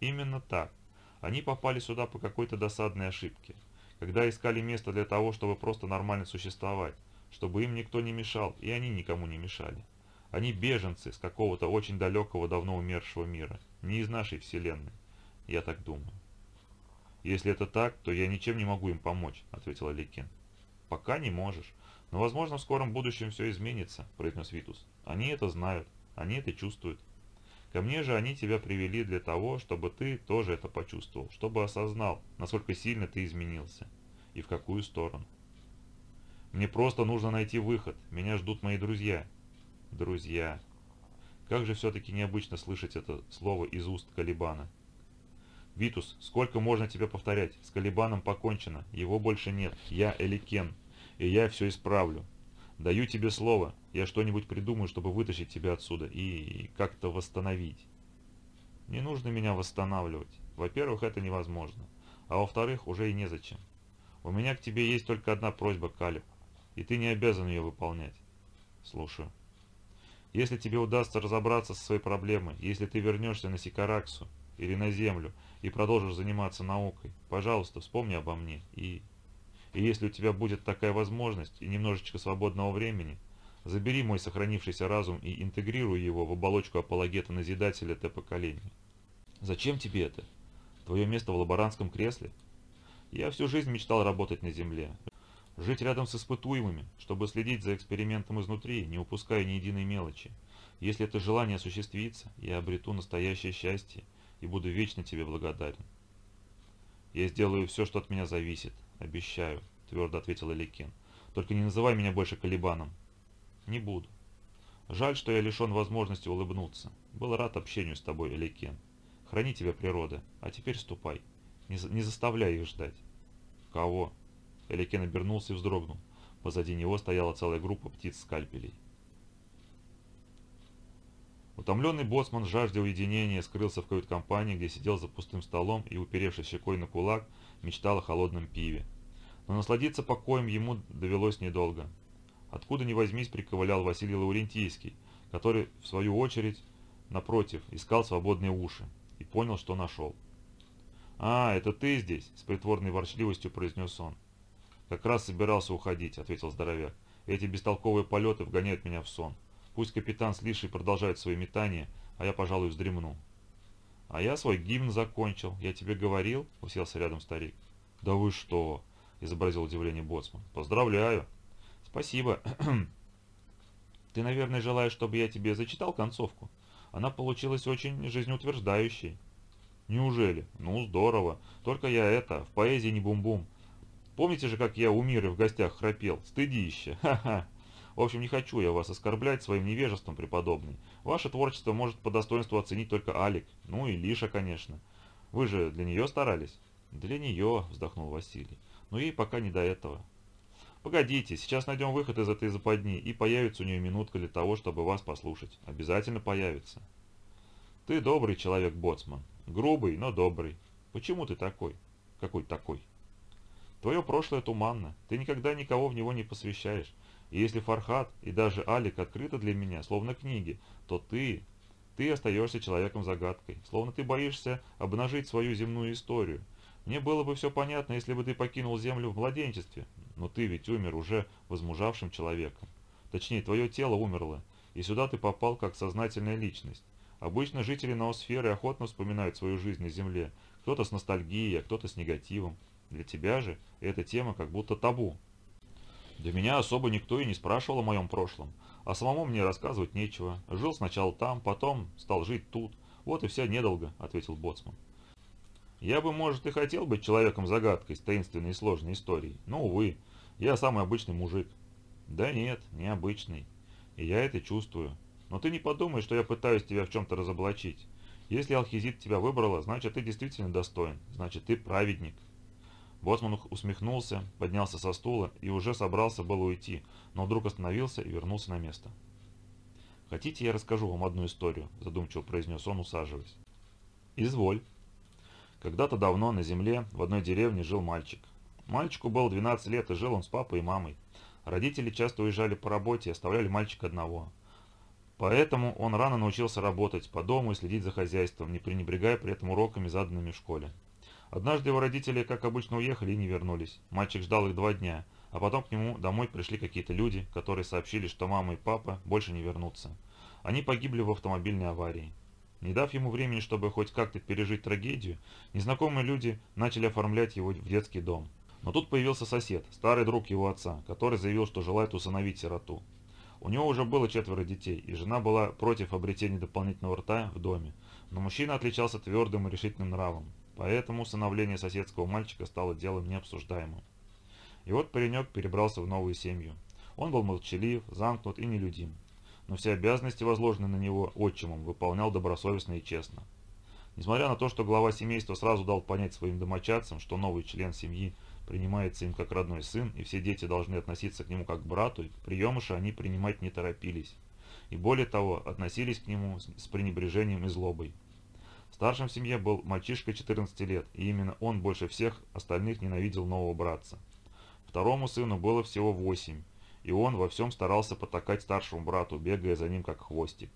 Именно так. Они попали сюда по какой-то досадной ошибке. Когда искали место для того, чтобы просто нормально существовать, чтобы им никто не мешал, и они никому не мешали. Они беженцы с какого-то очень далекого давно умершего мира, не из нашей вселенной. Я так думаю. Если это так, то я ничем не могу им помочь, ответил Аликин. Пока не можешь. Но, возможно, в скором будущем все изменится, произнес Витус. Они это знают, они это чувствуют. Ко мне же они тебя привели для того, чтобы ты тоже это почувствовал, чтобы осознал, насколько сильно ты изменился и в какую сторону. Мне просто нужно найти выход, меня ждут мои друзья. Друзья. Как же все-таки необычно слышать это слово из уст Калибана. «Витус, сколько можно тебе повторять? С Калибаном покончено, его больше нет. Я Эликен, и я все исправлю. Даю тебе слово, я что-нибудь придумаю, чтобы вытащить тебя отсюда и как-то восстановить». «Не нужно меня восстанавливать. Во-первых, это невозможно. А во-вторых, уже и незачем. У меня к тебе есть только одна просьба, Калиб, и ты не обязан ее выполнять. Слушаю. Если тебе удастся разобраться со своей проблемой, если ты вернешься на Сикараксу или на Землю и продолжишь заниматься наукой, пожалуйста, вспомни обо мне. И, и если у тебя будет такая возможность и немножечко свободного времени, забери мой сохранившийся разум и интегрируй его в оболочку апологета-назидателя Т-поколения. Зачем тебе это? Твое место в лаборантском кресле? Я всю жизнь мечтал работать на Земле. Жить рядом с испытуемыми, чтобы следить за экспериментом изнутри, не упуская ни единой мелочи. Если это желание осуществится, я обрету настоящее счастье и буду вечно тебе благодарен. «Я сделаю все, что от меня зависит, обещаю», — твердо ответил Эликин. «Только не называй меня больше Калибаном». «Не буду. Жаль, что я лишен возможности улыбнуться. Был рад общению с тобой, Эликен. Храни тебя природа, а теперь ступай. Не, не заставляй их ждать». «Кого?» Эликен обернулся и вздрогнул. Позади него стояла целая группа птиц-скальпелей. Утомленный боцман жаждя уединения скрылся в кают-компании, где сидел за пустым столом и, уперевшись щекой на кулак, мечтал о холодном пиве. Но насладиться покоем ему довелось недолго. Откуда ни возьмись приковылял Василий Лаурентийский, который, в свою очередь, напротив, искал свободные уши и понял, что нашел. «А, это ты здесь?» – с притворной ворчливостью произнес он. «Как раз собирался уходить», – ответил здоровяк. «Эти бестолковые полеты вгоняют меня в сон. Пусть капитан с Лишей продолжает свои метания, а я, пожалуй, вздремну. А я свой гимн закончил. Я тебе говорил? Уселся рядом старик. Да вы что? Изобразил удивление Боцман. Поздравляю. Спасибо. Ты, наверное, желаешь, чтобы я тебе зачитал концовку? Она получилась очень жизнеутверждающей. Неужели? Ну, здорово. Только я это, в поэзии не бум-бум. Помните же, как я у Миры в гостях храпел? Стыдище. Ха-ха. В общем, не хочу я вас оскорблять своим невежеством, преподобный. Ваше творчество может по достоинству оценить только Алик, ну и Лиша, конечно. Вы же для нее старались? Для нее, вздохнул Василий. Но ей пока не до этого. Погодите, сейчас найдем выход из этой западни, и появится у нее минутка для того, чтобы вас послушать. Обязательно появится. Ты добрый человек, Боцман. Грубый, но добрый. Почему ты такой? Какой такой? Твое прошлое туманно. Ты никогда никого в него не посвящаешь. И если Фархат и даже Алик открыты для меня, словно книги, то ты, ты остаешься человеком-загадкой, словно ты боишься обнажить свою земную историю. Мне было бы все понятно, если бы ты покинул землю в младенчестве, но ты ведь умер уже возмужавшим человеком. Точнее, твое тело умерло, и сюда ты попал как сознательная личность. Обычно жители ноосферы охотно вспоминают свою жизнь на Земле, кто-то с ностальгией, а кто-то с негативом. Для тебя же эта тема как будто табу. Да меня особо никто и не спрашивал о моем прошлом, а самому мне рассказывать нечего. Жил сначала там, потом стал жить тут. Вот и вся недолго, ответил Боцман. Я бы, может, и хотел быть человеком-загадкой с таинственной и сложной историей, но, увы, я самый обычный мужик. Да нет, необычный. И я это чувствую. Но ты не подумай, что я пытаюсь тебя в чем-то разоблачить. Если Алхизит тебя выбрала, значит, ты действительно достоин. Значит, ты праведник. Боцман усмехнулся, поднялся со стула и уже собрался было уйти, но вдруг остановился и вернулся на место. «Хотите, я расскажу вам одну историю?» – задумчиво произнес он, усаживаясь. «Изволь». Когда-то давно на земле в одной деревне жил мальчик. Мальчику было 12 лет, и жил он с папой и мамой. Родители часто уезжали по работе и оставляли мальчика одного. Поэтому он рано научился работать по дому и следить за хозяйством, не пренебрегая при этом уроками, заданными в школе. Однажды его родители, как обычно, уехали и не вернулись. Мальчик ждал их два дня, а потом к нему домой пришли какие-то люди, которые сообщили, что мама и папа больше не вернутся. Они погибли в автомобильной аварии. Не дав ему времени, чтобы хоть как-то пережить трагедию, незнакомые люди начали оформлять его в детский дом. Но тут появился сосед, старый друг его отца, который заявил, что желает усыновить сироту. У него уже было четверо детей, и жена была против обретения дополнительного рта в доме, но мужчина отличался твердым и решительным нравом. Поэтому усыновление соседского мальчика стало делом необсуждаемым. И вот паренек перебрался в новую семью. Он был молчалив, замкнут и нелюдим. Но все обязанности, возложенные на него отчимом, выполнял добросовестно и честно. Несмотря на то, что глава семейства сразу дал понять своим домочадцам, что новый член семьи принимается им как родной сын, и все дети должны относиться к нему как к брату, приемыша они принимать не торопились. И более того, относились к нему с пренебрежением и злобой. Старшим в семье был мальчишка 14 лет, и именно он больше всех остальных ненавидел нового братца. Второму сыну было всего 8, и он во всем старался потакать старшему брату, бегая за ним как хвостик.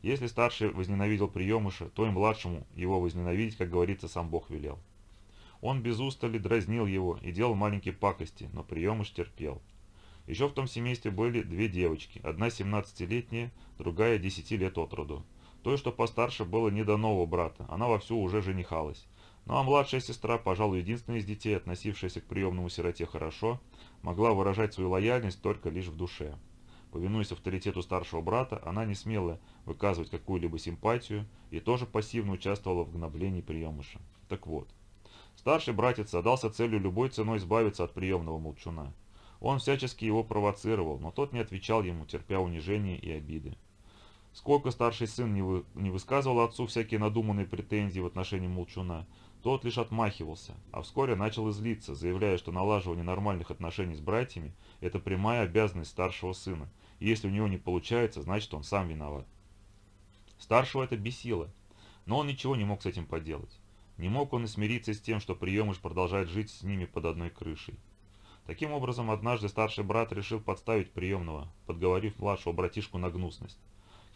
Если старший возненавидел приемыша, то и младшему его возненавидеть, как говорится, сам Бог велел. Он без устали дразнил его и делал маленькие пакости, но приемыш терпел. Еще в том семействе были две девочки, одна 17-летняя, другая 10 лет от роду. Той, что постарше, было не до нового брата, она вовсю уже женихалась. Ну а младшая сестра, пожалуй, единственная из детей, относившаяся к приемному сироте хорошо, могла выражать свою лояльность только лишь в душе. Повинуясь авторитету старшего брата, она не смела выказывать какую-либо симпатию и тоже пассивно участвовала в гноблении приемыша. Так вот, старший братец задался целью любой ценой избавиться от приемного молчуна. Он всячески его провоцировал, но тот не отвечал ему, терпя унижение и обиды. Сколько старший сын не, вы, не высказывал отцу всякие надуманные претензии в отношении молчуна, тот лишь отмахивался, а вскоре начал излиться, заявляя, что налаживание нормальных отношений с братьями – это прямая обязанность старшего сына, и если у него не получается, значит он сам виноват. Старшего это бесило, но он ничего не мог с этим поделать. Не мог он и смириться с тем, что приемыш продолжает жить с ними под одной крышей. Таким образом, однажды старший брат решил подставить приемного, подговорив младшего братишку на гнусность.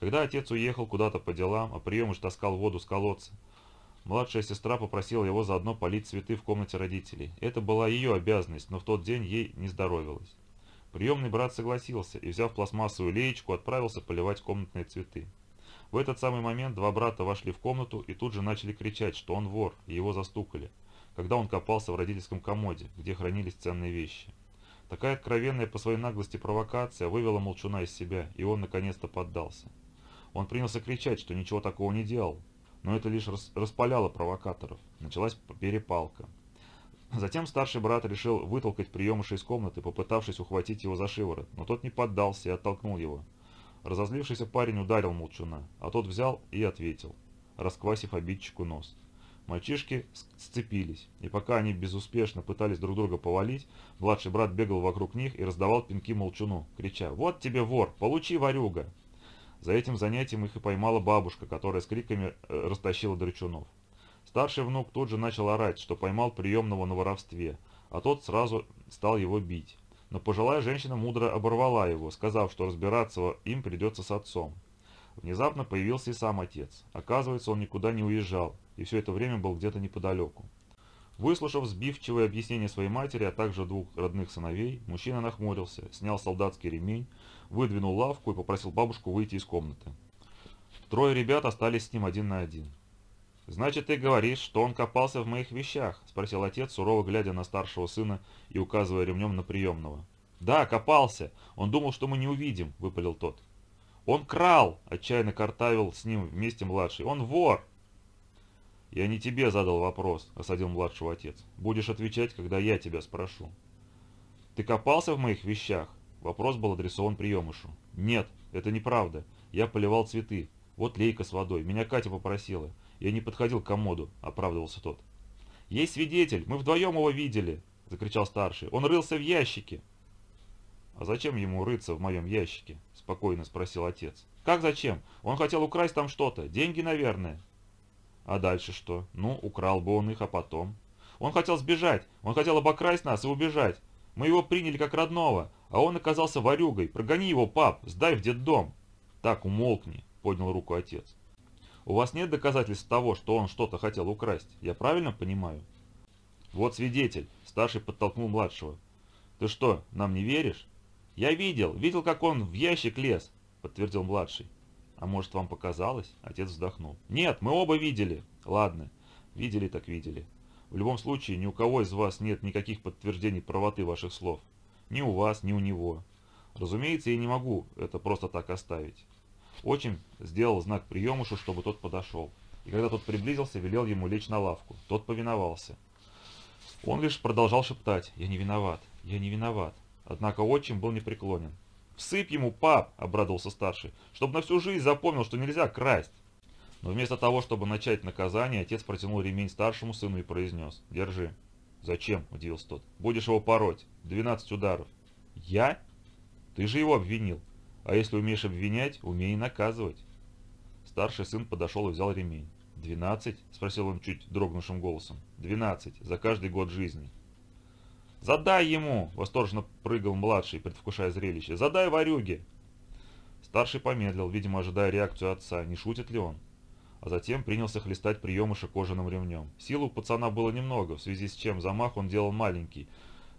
Когда отец уехал куда-то по делам, а приемыш таскал воду с колодца, Младшая сестра попросила его заодно полить цветы в комнате родителей. Это была ее обязанность, но в тот день ей не здоровилось. Приемный брат согласился и, взяв пластмассовую леечку, отправился поливать комнатные цветы. В этот самый момент два брата вошли в комнату и тут же начали кричать, что он вор, и его застукали, когда он копался в родительском комоде, где хранились ценные вещи. Такая откровенная по своей наглости провокация вывела молчуна из себя, и он наконец-то поддался. Он принялся кричать, что ничего такого не делал, но это лишь распаляло провокаторов. Началась перепалка. Затем старший брат решил вытолкать приемыша из комнаты, попытавшись ухватить его за шиворот, но тот не поддался и оттолкнул его. Разозлившийся парень ударил молчуна, а тот взял и ответил, расквасив обидчику нос. Мальчишки сцепились, и пока они безуспешно пытались друг друга повалить, младший брат бегал вокруг них и раздавал пинки молчуну, крича «Вот тебе вор! Получи, ворюга!» За этим занятием их и поймала бабушка, которая с криками э, растащила драчунов. Старший внук тут же начал орать, что поймал приемного на воровстве, а тот сразу стал его бить. Но пожилая женщина мудро оборвала его, сказав, что разбираться им придется с отцом. Внезапно появился и сам отец. Оказывается, он никуда не уезжал, и все это время был где-то неподалеку. Выслушав сбивчивое объяснение своей матери, а также двух родных сыновей, мужчина нахмурился, снял солдатский ремень, выдвинул лавку и попросил бабушку выйти из комнаты. Трое ребят остались с ним один на один. «Значит, ты говоришь, что он копался в моих вещах?» – спросил отец, сурово глядя на старшего сына и указывая ремнем на приемного. «Да, копался. Он думал, что мы не увидим», – выпалил тот. «Он крал!» – отчаянно картавил с ним вместе младший. «Он вор!» «Я не тебе задал вопрос», – осадил младшего отец. «Будешь отвечать, когда я тебя спрошу». «Ты копался в моих вещах?» Вопрос был адресован приемышу. «Нет, это неправда. Я поливал цветы. Вот лейка с водой. Меня Катя попросила. Я не подходил к комоду», – оправдывался тот. «Есть свидетель. Мы вдвоем его видели», – закричал старший. «Он рылся в ящике». «А зачем ему рыться в моем ящике?» – спокойно спросил отец. «Как зачем? Он хотел украсть там что-то. Деньги, наверное». А дальше что? Ну, украл бы он их, а потом? Он хотел сбежать, он хотел обокрасть нас и убежать. Мы его приняли как родного, а он оказался ворюгой. Прогони его, пап, сдай в детдом. Так, умолкни, поднял руку отец. У вас нет доказательств того, что он что-то хотел украсть, я правильно понимаю? Вот свидетель, старший подтолкнул младшего. Ты что, нам не веришь? Я видел, видел, как он в ящик лез, подтвердил младший. «А может, вам показалось?» Отец вздохнул. «Нет, мы оба видели». «Ладно, видели так видели. В любом случае, ни у кого из вас нет никаких подтверждений правоты ваших слов. Ни у вас, ни у него. Разумеется, я не могу это просто так оставить». Отчим сделал знак приемушу, чтобы тот подошел. И когда тот приблизился, велел ему лечь на лавку. Тот повиновался. Он лишь продолжал шептать «Я не виноват, я не виноват». Однако отчим был непреклонен. «Всыпь ему, пап!» – обрадовался старший. «Чтобы на всю жизнь запомнил, что нельзя красть!» Но вместо того, чтобы начать наказание, отец протянул ремень старшему сыну и произнес. «Держи». «Зачем?» – удивился тот. «Будешь его пороть. Двенадцать ударов». «Я? Ты же его обвинил. А если умеешь обвинять, умей и наказывать». Старший сын подошел и взял ремень. «Двенадцать?» – спросил он чуть дрогнувшим голосом. «Двенадцать. За каждый год жизни». «Задай ему!» – восторженно прыгал младший, предвкушая зрелище. «Задай ворюге!» Старший помедлил, видимо, ожидая реакцию отца, не шутит ли он. А затем принялся хлестать приемыша кожаным ремнем. Силы у пацана было немного, в связи с чем замах он делал маленький,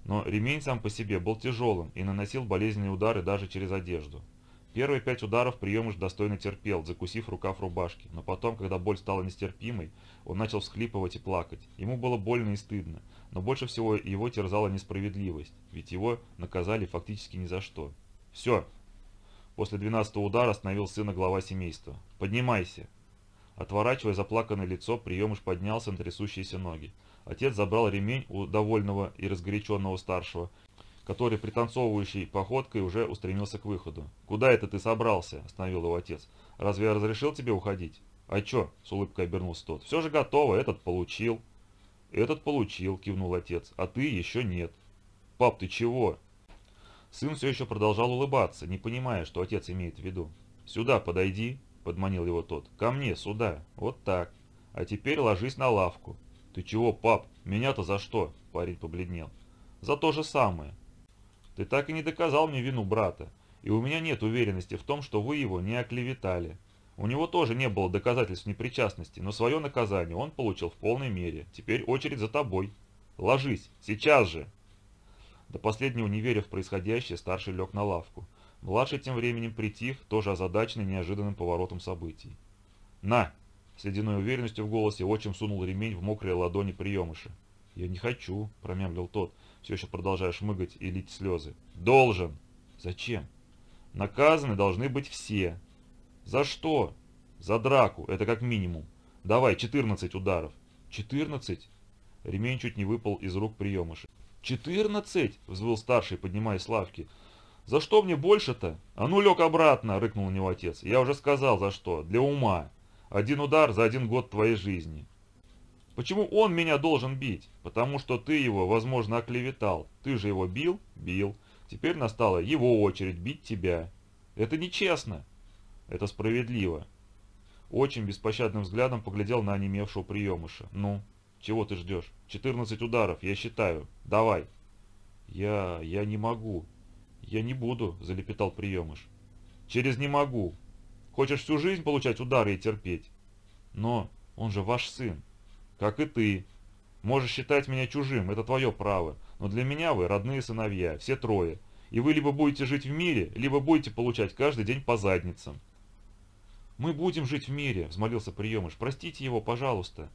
но ремень сам по себе был тяжелым и наносил болезненные удары даже через одежду. Первые пять ударов приемыш достойно терпел, закусив рукав рубашки, но потом, когда боль стала нестерпимой, он начал всхлипывать и плакать. Ему было больно и стыдно, но больше всего его терзала несправедливость, ведь его наказали фактически ни за что. «Все!» После двенадцатого удара остановил сына глава семейства. «Поднимайся!» Отворачивая заплаканное лицо, приемыш поднялся на трясущиеся ноги. Отец забрал ремень у довольного и разгоряченного старшего, который пританцовывающей походкой уже устремился к выходу. «Куда это ты собрался?» – остановил его отец. «Разве я разрешил тебе уходить?» «А чё?» – с улыбкой обернулся тот. «Все же готово, этот получил». «Этот получил», – кивнул отец, – «а ты еще нет». «Пап, ты чего?» Сын все еще продолжал улыбаться, не понимая, что отец имеет в виду. «Сюда подойди», – подманил его тот. «Ко мне, сюда. Вот так. А теперь ложись на лавку». «Ты чего, пап? Меня-то за что?» – парень побледнел. «За то же самое. Ты так и не доказал мне вину брата, и у меня нет уверенности в том, что вы его не оклеветали. У него тоже не было доказательств непричастности, но свое наказание он получил в полной мере. Теперь очередь за тобой. Ложись, сейчас же!» До последнего не веря в происходящее, старший лег на лавку. Младший тем временем притих, тоже озадаченный неожиданным поворотом событий. «На!» С ледяной уверенностью в голосе отчим сунул ремень в мокрые ладони приемыша. «Я не хочу», – промямлил тот, все еще продолжая шмыгать и лить слезы. «Должен!» «Зачем?» «Наказаны должны быть все». «За что?» «За драку, это как минимум. Давай, 14 ударов». «14?» Ремень чуть не выпал из рук приемыша. «Четырнадцать?» – взвыл старший, поднимаясь с лавки. «За что мне больше-то?» «А ну, лег обратно!» – рыкнул на него отец. «Я уже сказал, за что. Для ума. Один удар за один год твоей жизни». «Почему он меня должен бить?» «Потому что ты его, возможно, оклеветал. Ты же его бил?» «Бил. Теперь настала его очередь бить тебя. Это нечестно». «Это справедливо». Очень беспощадным взглядом поглядел на онемевшего приемыша. «Ну, чего ты ждешь? 14 ударов, я считаю. Давай. Я... я не могу. Я не буду, залепетал приемыш. Через не могу. Хочешь всю жизнь получать удары и терпеть? Но он же ваш сын. Как и ты. Можешь считать меня чужим, это твое право. Но для меня вы родные сыновья, все трое. И вы либо будете жить в мире, либо будете получать каждый день по задницам. «Мы будем жить в мире», — взмолился приемыш. «Простите его, пожалуйста».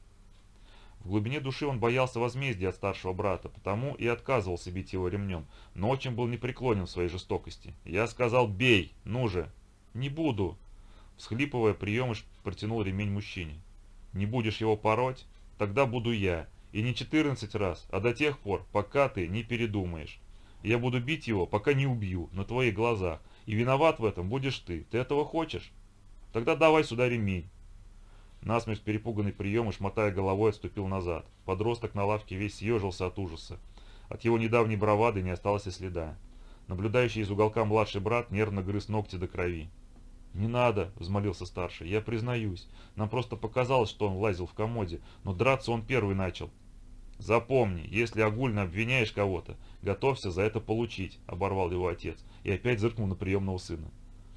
В глубине души он боялся возмездия от старшего брата, потому и отказывался бить его ремнем, но очень был непреклонен в своей жестокости. «Я сказал, бей! Ну же!» «Не буду!» Всхлипывая, приемыш протянул ремень мужчине. «Не будешь его пороть? Тогда буду я. И не четырнадцать раз, а до тех пор, пока ты не передумаешь. Я буду бить его, пока не убью, на твоих глазах. И виноват в этом будешь ты. Ты этого хочешь? Тогда давай сюда ремень. Насмерть перепуганный приемыш, мотая головой, отступил назад. Подросток на лавке весь съежился от ужаса. От его недавней бравады не осталось и следа. Наблюдающий из уголка младший брат нервно грыз ногти до крови. «Не надо», — взмолился старший, — «я признаюсь. Нам просто показалось, что он лазил в комоде, но драться он первый начал». «Запомни, если огульно обвиняешь кого-то, готовься за это получить», — оборвал его отец и опять зыркнул на приемного сына.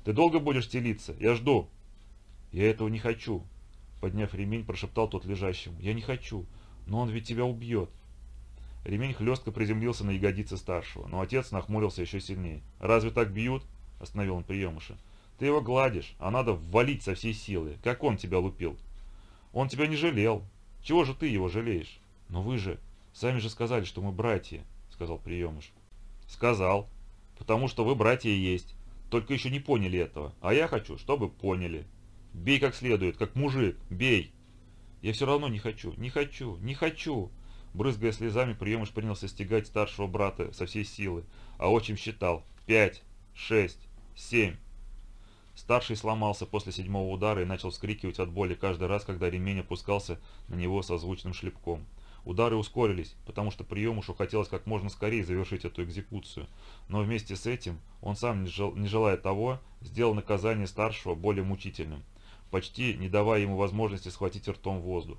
«Ты долго будешь телиться? Я жду». «Я этого не хочу», Подняв ремень, прошептал тот лежащему. «Я не хочу, но он ведь тебя убьет». Ремень хлестко приземлился на ягодицы старшего, но отец нахмурился еще сильнее. «Разве так бьют?» – остановил он приемыша. «Ты его гладишь, а надо ввалить со всей силы. Как он тебя лупил?» «Он тебя не жалел. Чего же ты его жалеешь?» «Но вы же сами же сказали, что мы братья», – сказал приемыш. «Сказал. Потому что вы братья есть. Только еще не поняли этого. А я хочу, чтобы поняли. Бей как следует, как мужик, бей. Я все равно не хочу, не хочу, не хочу. Брызгая слезами, приемыш принялся стегать старшего брата со всей силы, а отчим считал. Пять, шесть, семь. Старший сломался после седьмого удара и начал вскрикивать от боли каждый раз, когда ремень опускался на него со звучным шлепком. Удары ускорились, потому что приемушу хотелось как можно скорее завершить эту экзекуцию, но вместе с этим он сам, не желая того, сделал наказание старшего более мучительным почти не давая ему возможности схватить ртом воздух.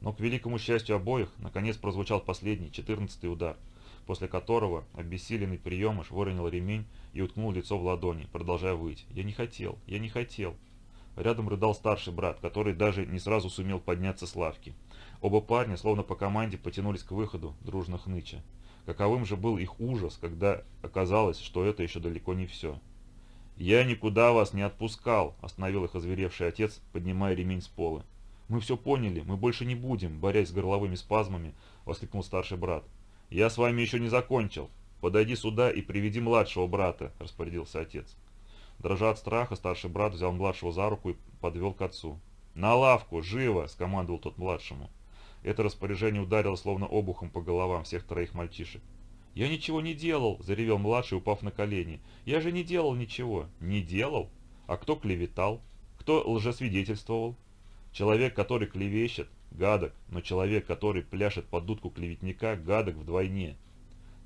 Но, к великому счастью обоих, наконец прозвучал последний, четырнадцатый удар, после которого обессиленный приемыш выронил ремень и уткнул лицо в ладони, продолжая выть. «Я не хотел, я не хотел». Рядом рыдал старший брат, который даже не сразу сумел подняться с лавки. Оба парня, словно по команде, потянулись к выходу, дружно хныча. Каковым же был их ужас, когда оказалось, что это еще далеко не все. «Я никуда вас не отпускал», – остановил их озверевший отец, поднимая ремень с пола. «Мы все поняли, мы больше не будем», – борясь с горловыми спазмами, – воскликнул старший брат. «Я с вами еще не закончил. Подойди сюда и приведи младшего брата», – распорядился отец. Дрожа от страха, старший брат взял младшего за руку и подвел к отцу. «На лавку! Живо!» – скомандовал тот младшему. Это распоряжение ударило словно обухом по головам всех троих мальчишек. «Я ничего не делал!» – заревел младший, упав на колени. «Я же не делал ничего!» «Не делал? А кто клеветал? Кто лжесвидетельствовал?» «Человек, который клевещет, гадок, но человек, который пляшет под дудку клеветника, гадок вдвойне.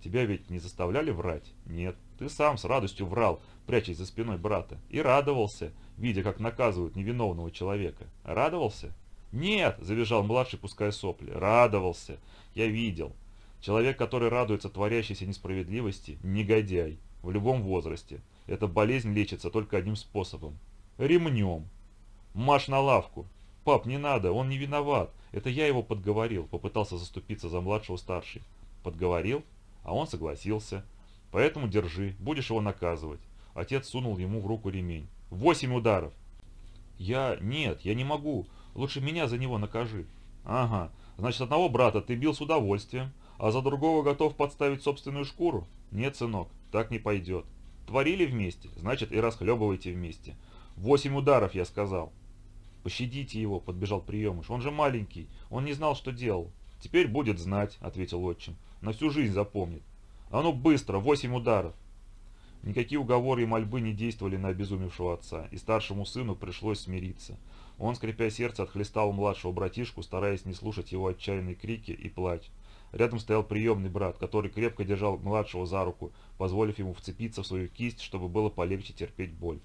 Тебя ведь не заставляли врать? Нет. Ты сам с радостью врал, прячась за спиной брата, и радовался, видя, как наказывают невиновного человека. Радовался? «Нет!» – завизжал младший, пуская сопли. «Радовался! Я видел. Человек, который радуется творящейся несправедливости – негодяй. В любом возрасте. Эта болезнь лечится только одним способом – ремнем. Маш на лавку. Пап, не надо, он не виноват. Это я его подговорил», – попытался заступиться за младшего старший. «Подговорил? А он согласился. Поэтому держи, будешь его наказывать». Отец сунул ему в руку ремень. «Восемь ударов!» «Я... Нет, я не могу. Лучше меня за него накажи. Ага, значит одного брата ты бил с удовольствием, а за другого готов подставить собственную шкуру? Нет, сынок, так не пойдет. Творили вместе, значит и расхлебывайте вместе. Восемь ударов, я сказал. Пощадите его, подбежал приемыш. Он же маленький, он не знал, что делал. Теперь будет знать, ответил отчим. На всю жизнь запомнит. А ну быстро, восемь ударов. Никакие уговоры и мольбы не действовали на обезумевшего отца, и старшему сыну пришлось смириться. Он, скрипя сердце, отхлестал младшего братишку, стараясь не слушать его отчаянные крики и плач. Рядом стоял приемный брат, который крепко держал младшего за руку, позволив ему вцепиться в свою кисть, чтобы было полегче терпеть боль.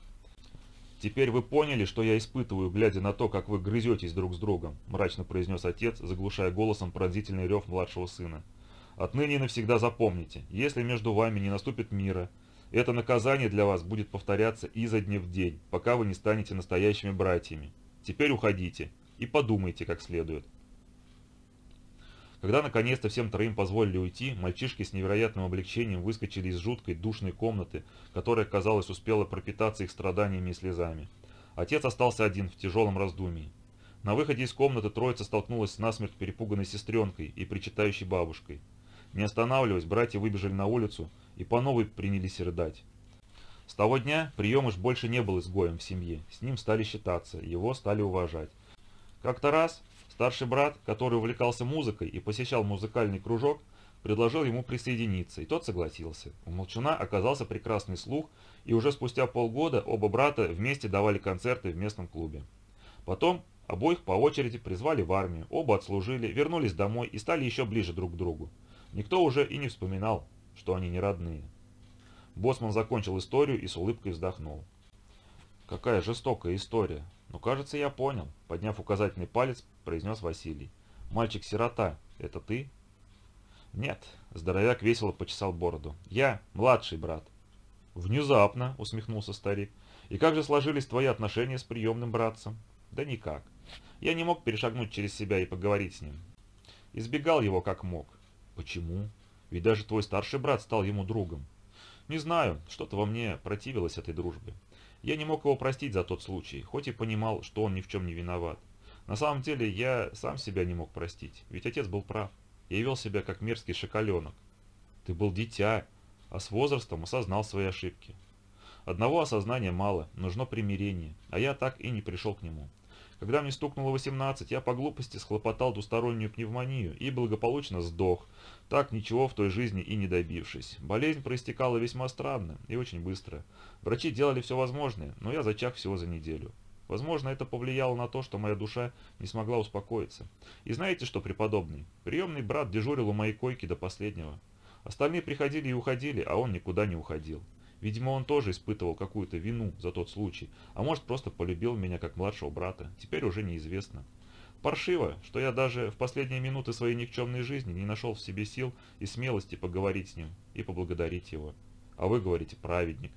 «Теперь вы поняли, что я испытываю, глядя на то, как вы грызетесь друг с другом», мрачно произнес отец, заглушая голосом пронзительный рев младшего сына. «Отныне и навсегда запомните, если между вами не наступит мира, это наказание для вас будет повторяться изо дня в день, пока вы не станете настоящими братьями. Теперь уходите и подумайте как следует. Когда наконец-то всем троим позволили уйти, мальчишки с невероятным облегчением выскочили из жуткой душной комнаты, которая, казалось, успела пропитаться их страданиями и слезами. Отец остался один в тяжелом раздумии. На выходе из комнаты троица столкнулась с насмерть перепуганной сестренкой и причитающей бабушкой. Не останавливаясь, братья выбежали на улицу и по новой принялись рыдать. С того дня Приемыш больше не был изгоем в семье, с ним стали считаться, его стали уважать. Как-то раз старший брат, который увлекался музыкой и посещал музыкальный кружок, предложил ему присоединиться, и тот согласился. У Молчуна оказался прекрасный слух, и уже спустя полгода оба брата вместе давали концерты в местном клубе. Потом обоих по очереди призвали в армию, оба отслужили, вернулись домой и стали еще ближе друг к другу. Никто уже и не вспоминал, что они не родные. Босман закончил историю и с улыбкой вздохнул. «Какая жестокая история. Ну, кажется, я понял», — подняв указательный палец, произнес Василий. «Мальчик-сирота, это ты?» «Нет», — здоровяк весело почесал бороду. «Я младший брат». «Внезапно», — усмехнулся старик. «И как же сложились твои отношения с приемным братцем?» «Да никак. Я не мог перешагнуть через себя и поговорить с ним. Избегал его как мог». «Почему? Ведь даже твой старший брат стал ему другом». Не знаю, что-то во мне противилось этой дружбе. Я не мог его простить за тот случай, хоть и понимал, что он ни в чем не виноват. На самом деле, я сам себя не мог простить, ведь отец был прав. Я вел себя как мерзкий шоколенок. Ты был дитя, а с возрастом осознал свои ошибки. Одного осознания мало, нужно примирение, а я так и не пришел к нему. Когда мне стукнуло 18, я по глупости схлопотал двустороннюю пневмонию и благополучно сдох, так ничего в той жизни и не добившись. Болезнь проистекала весьма странно и очень быстро. Врачи делали все возможное, но я зачах всего за неделю. Возможно, это повлияло на то, что моя душа не смогла успокоиться. И знаете что, преподобный? Приемный брат дежурил у моей койки до последнего. Остальные приходили и уходили, а он никуда не уходил. Видимо, он тоже испытывал какую-то вину за тот случай, а может просто полюбил меня как младшего брата, теперь уже неизвестно. Паршиво, что я даже в последние минуты своей никчемной жизни не нашел в себе сил и смелости поговорить с ним и поблагодарить его. А вы говорите «праведник».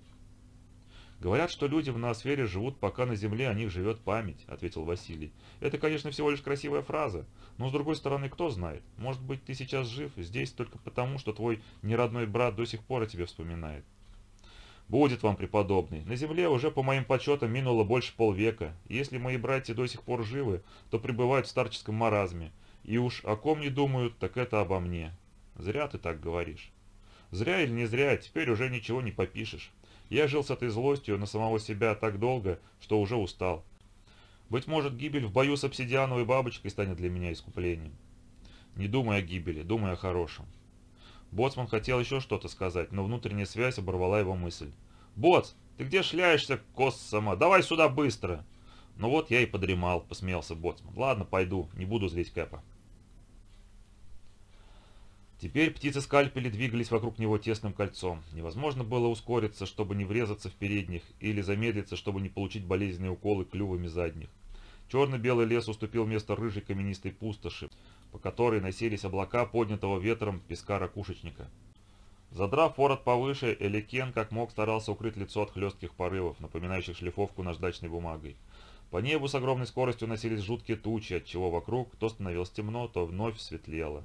«Говорят, что люди в ноосфере живут, пока на Земле о них живет память», — ответил Василий. «Это, конечно, всего лишь красивая фраза, но, с другой стороны, кто знает, может быть, ты сейчас жив здесь только потому, что твой неродной брат до сих пор о тебе вспоминает. Будет вам, преподобный. На земле уже, по моим подсчетам, минуло больше полвека. если мои братья до сих пор живы, то пребывают в старческом маразме. И уж о ком не думают, так это обо мне. Зря ты так говоришь. Зря или не зря, теперь уже ничего не попишешь. Я жил с этой злостью на самого себя так долго, что уже устал. Быть может, гибель в бою с обсидиановой бабочкой станет для меня искуплением. Не думай о гибели, думай о хорошем. Боцман хотел еще что-то сказать, но внутренняя связь оборвала его мысль. «Боц, ты где шляешься, кос сама? Давай сюда быстро!» «Ну вот я и подремал», — посмеялся Боцман. «Ладно, пойду, не буду злить Кэпа». Теперь птицы-скальпели двигались вокруг него тесным кольцом. Невозможно было ускориться, чтобы не врезаться в передних, или замедлиться, чтобы не получить болезненные уколы клювами задних. Черно-белый лес уступил место рыжей каменистой пустоши, по которой носились облака поднятого ветром песка ракушечника. Задрав ворот повыше, Эликен как мог старался укрыть лицо от хлестких порывов, напоминающих шлифовку наждачной бумагой. По небу с огромной скоростью носились жуткие тучи, отчего вокруг то становилось темно, то вновь светлело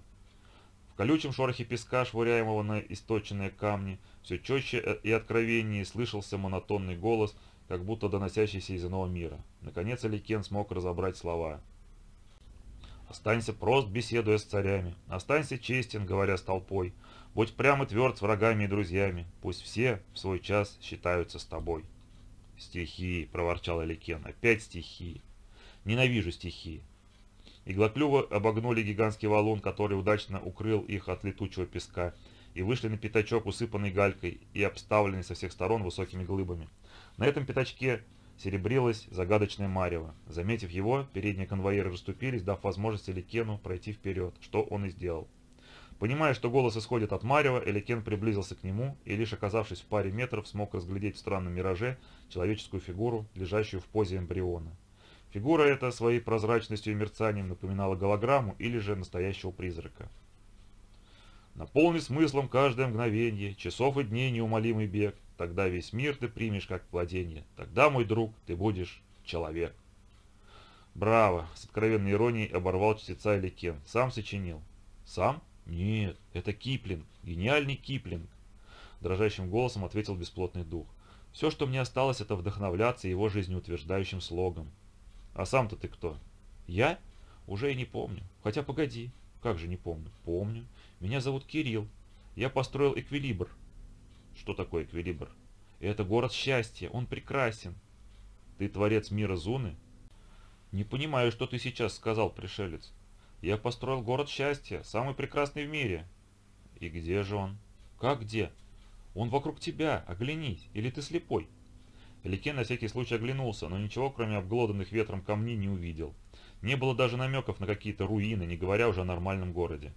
колючем шорохе песка, швыряемого на источенные камни, все четче и откровеннее слышался монотонный голос, как будто доносящийся из иного мира. Наконец Аликен смог разобрать слова. «Останься прост, беседуя с царями. Останься честен, говоря с толпой. Будь прямо тверд с врагами и друзьями. Пусть все в свой час считаются с тобой». «Стихи», — проворчал Аликен, — «опять стихи. Ненавижу стихи. Иглоклювы обогнули гигантский валун, который удачно укрыл их от летучего песка, и вышли на пятачок, усыпанный галькой и обставленный со всех сторон высокими глыбами. На этом пятачке серебрилась загадочная марево. Заметив его, передние конвоиры расступились, дав возможность Эликену пройти вперед, что он и сделал. Понимая, что голос исходит от Марева, Эликен приблизился к нему и, лишь оказавшись в паре метров, смог разглядеть в странном мираже человеческую фигуру, лежащую в позе эмбриона. Фигура эта своей прозрачностью и мерцанием напоминала голограмму или же настоящего призрака. Наполни смыслом каждое мгновение, часов и дней неумолимый бег, тогда весь мир ты примешь как владение, тогда, мой друг, ты будешь человек. Браво! С откровенной иронией оборвал чтеца Эликен. Сам сочинил. Сам? Нет, это Киплинг, гениальный Киплинг. Дрожащим голосом ответил бесплотный дух. Все, что мне осталось, это вдохновляться его жизнеутверждающим слогом. А сам-то ты кто? Я? Уже и не помню. Хотя погоди. Как же не помню? Помню. Меня зовут Кирилл. Я построил эквилибр. Что такое эквилибр? Это город счастья. Он прекрасен. Ты творец мира Зуны? Не понимаю, что ты сейчас сказал, пришелец. Я построил город счастья, самый прекрасный в мире. И где же он? Как где? Он вокруг тебя, оглянись, или ты слепой? Эликен на всякий случай оглянулся, но ничего, кроме обглоданных ветром камней, не увидел. Не было даже намеков на какие-то руины, не говоря уже о нормальном городе.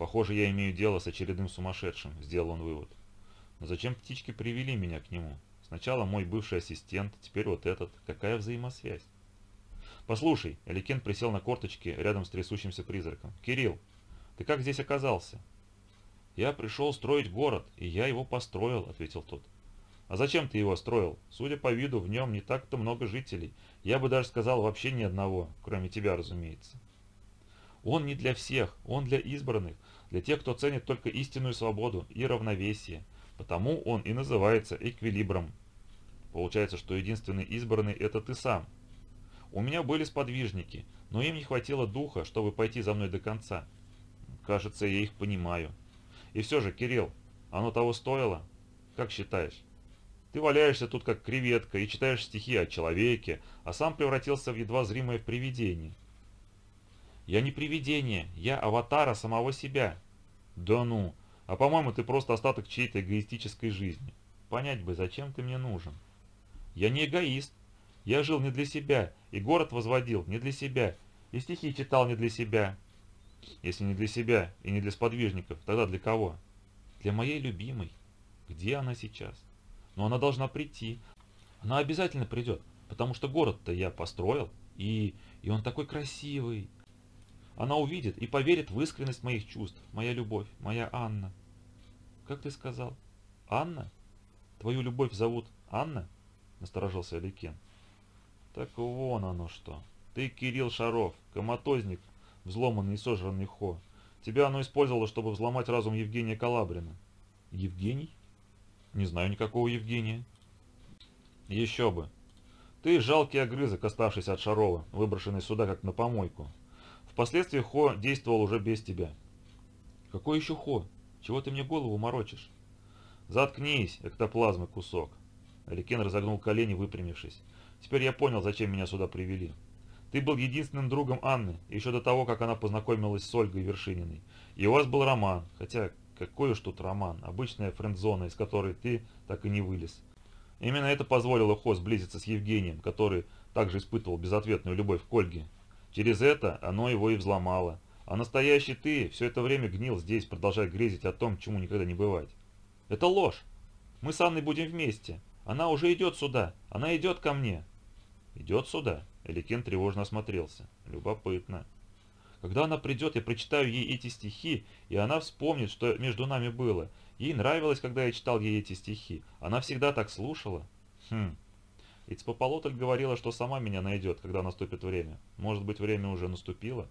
«Похоже, я имею дело с очередным сумасшедшим», — сделал он вывод. «Но зачем птички привели меня к нему? Сначала мой бывший ассистент, теперь вот этот. Какая взаимосвязь?» «Послушай», — Эликен присел на корточки рядом с трясущимся призраком. «Кирилл, ты как здесь оказался?» «Я пришел строить город, и я его построил», — ответил тот. А зачем ты его строил? Судя по виду, в нем не так-то много жителей. Я бы даже сказал, вообще ни одного, кроме тебя, разумеется. Он не для всех, он для избранных, для тех, кто ценит только истинную свободу и равновесие. Потому он и называется эквилибром. Получается, что единственный избранный – это ты сам. У меня были сподвижники, но им не хватило духа, чтобы пойти за мной до конца. Кажется, я их понимаю. И все же, Кирилл, оно того стоило? Как считаешь? Ты валяешься тут как креветка и читаешь стихи о человеке, а сам превратился в едва зримое привидение. Я не привидение, я аватара самого себя. Да ну, а по-моему ты просто остаток чьей-то эгоистической жизни. Понять бы, зачем ты мне нужен. Я не эгоист. Я жил не для себя, и город возводил не для себя, и стихи читал не для себя. Если не для себя и не для сподвижников, тогда для кого? Для моей любимой. Где она сейчас? Но она должна прийти. Она обязательно придет, потому что город-то я построил, и, и он такой красивый. Она увидит и поверит в искренность моих чувств, моя любовь, моя Анна. Как ты сказал? Анна? Твою любовь зовут Анна? Насторожился Аликен. Так вон оно что. Ты Кирилл Шаров, коматозник, взломанный и сожранный Хо. Тебя оно использовало, чтобы взломать разум Евгения Калабрина. Евгений? Не знаю никакого Евгения. Еще бы. Ты жалкий огрызок, оставшийся от Шарова, выброшенный сюда как на помойку. Впоследствии Хо действовал уже без тебя. Какой еще Хо? Чего ты мне голову морочишь? «Заткнись, эктоплазмы кусок!» Аликен разогнул колени, выпрямившись. «Теперь я понял, зачем меня сюда привели. Ты был единственным другом Анны, еще до того, как она познакомилась с Ольгой Вершининой. И у вас был роман, хотя какой уж тут роман, обычная френдзона, из которой ты так и не вылез. Именно это позволило Хо сблизиться с Евгением, который также испытывал безответную любовь к Ольге. Через это оно его и взломало. А настоящий ты все это время гнил здесь, продолжая грезить о том, чему никогда не бывать. Это ложь. Мы с Анной будем вместе. Она уже идет сюда. Она идет ко мне. Идет сюда? Эликен тревожно осмотрелся. Любопытно. Когда она придет, я прочитаю ей эти стихи, и она вспомнит, что между нами было. Ей нравилось, когда я читал ей эти стихи. Она всегда так слушала. Хм. Ведь Спополотль говорила, что сама меня найдет, когда наступит время. Может быть, время уже наступило?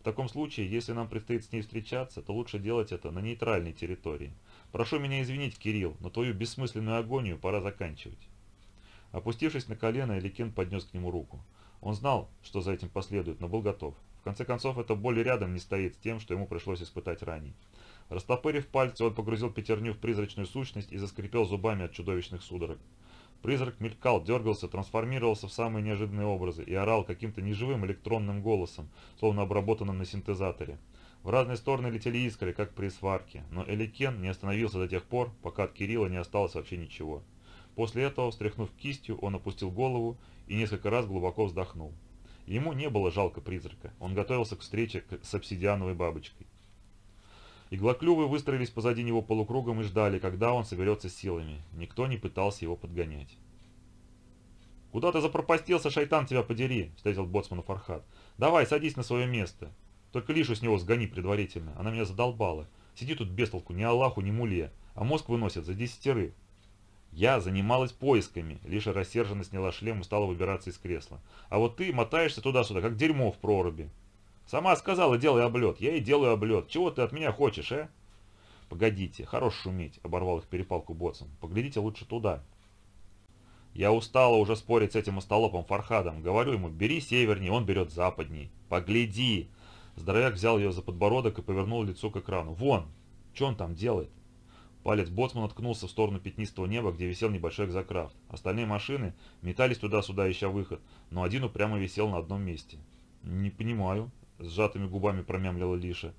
В таком случае, если нам предстоит с ней встречаться, то лучше делать это на нейтральной территории. Прошу меня извинить, Кирилл, но твою бессмысленную агонию пора заканчивать. Опустившись на колено, Эликен поднес к нему руку. Он знал, что за этим последует, но был готов. В конце концов, эта боль рядом не стоит с тем, что ему пришлось испытать ранее. Растопырив пальцы, он погрузил пятерню в призрачную сущность и заскрипел зубами от чудовищных судорог. Призрак мелькал, дергался, трансформировался в самые неожиданные образы и орал каким-то неживым электронным голосом, словно обработанным на синтезаторе. В разные стороны летели искры, как при сварке, но Эликен не остановился до тех пор, пока от Кирилла не осталось вообще ничего. После этого, встряхнув кистью, он опустил голову и несколько раз глубоко вздохнул. Ему не было жалко призрака, он готовился к встрече с обсидиановой бабочкой. Иглоклювы выстроились позади него полукругом и ждали, когда он соберется силами. Никто не пытался его подгонять. «Куда ты запропастился, шайтан, тебя подери!» – встретил боцмана Фархат. «Давай, садись на свое место. Только лишу с него сгони предварительно. Она меня задолбала. Сиди тут без толку ни Аллаху, ни Муле, а мозг выносит за десятерых. Я занималась поисками. Лиша рассерженно сняла шлем и стала выбираться из кресла. А вот ты мотаешься туда-сюда, как дерьмо в проруби. Сама сказала, делай облет. Я и делаю облет. Чего ты от меня хочешь, э? Погодите, хорош шуметь, оборвал их перепалку Боцем. Поглядите лучше туда. Я устала уже спорить с этим остолопом Фархадом. Говорю ему, бери северней, он берет западней. Погляди. Здоровяк взял ее за подбородок и повернул лицо к экрану. Вон, что он там делает? Палец боцмана ткнулся в сторону пятнистого неба, где висел небольшой экзокрафт. Остальные машины метались туда-сюда, ища выход, но один упрямо висел на одном месте. «Не понимаю», — сжатыми губами промямлила Лиша.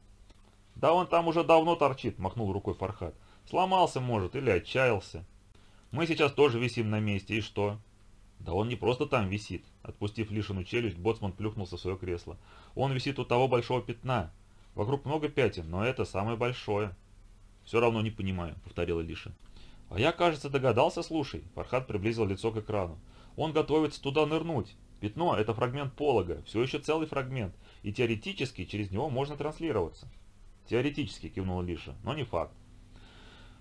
«Да он там уже давно торчит», — махнул рукой Фархат. «Сломался, может, или отчаялся. Мы сейчас тоже висим на месте, и что?» «Да он не просто там висит», — отпустив Лишину челюсть, боцман плюхнулся в свое кресло. «Он висит у того большого пятна. Вокруг много пятен, но это самое большое». «Все равно не понимаю», — повторила Лиша. «А я, кажется, догадался, слушай». Фархад приблизил лицо к экрану. «Он готовится туда нырнуть. Пятно — это фрагмент полога, все еще целый фрагмент, и теоретически через него можно транслироваться». «Теоретически», — кивнула Лиша, — «но не факт».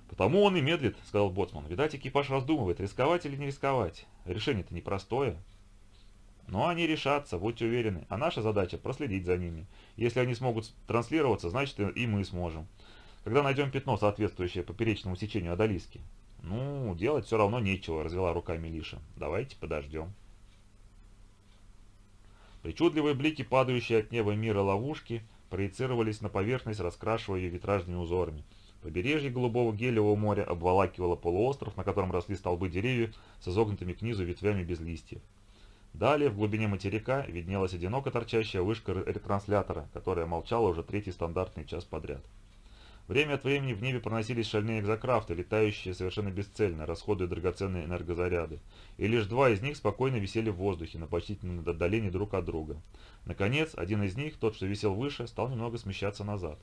«Потому он и медлит», — сказал Боцман. «Видать, экипаж раздумывает, рисковать или не рисковать. Решение-то непростое». Но они решатся, будьте уверены, а наша задача проследить за ними. Если они смогут транслироваться, значит и мы сможем. Когда найдем пятно, соответствующее поперечному сечению Адалиски? Ну, делать все равно нечего, развела руками Лиша. Давайте подождем. Причудливые блики, падающие от неба мира ловушки, проецировались на поверхность, раскрашивая ее витражными узорами. Побережье Голубого Гелевого моря обволакивало полуостров, на котором росли столбы деревьев с изогнутыми к низу ветвями без листьев. Далее, в глубине материка, виднелась одиноко торчащая вышка ретранслятора, которая молчала уже третий стандартный час подряд. Время от времени в небе проносились шальные экзокрафты, летающие совершенно бесцельно, расходуя драгоценные энергозаряды. И лишь два из них спокойно висели в воздухе на почтительном отдалении друг от друга. Наконец, один из них, тот, что висел выше, стал немного смещаться назад.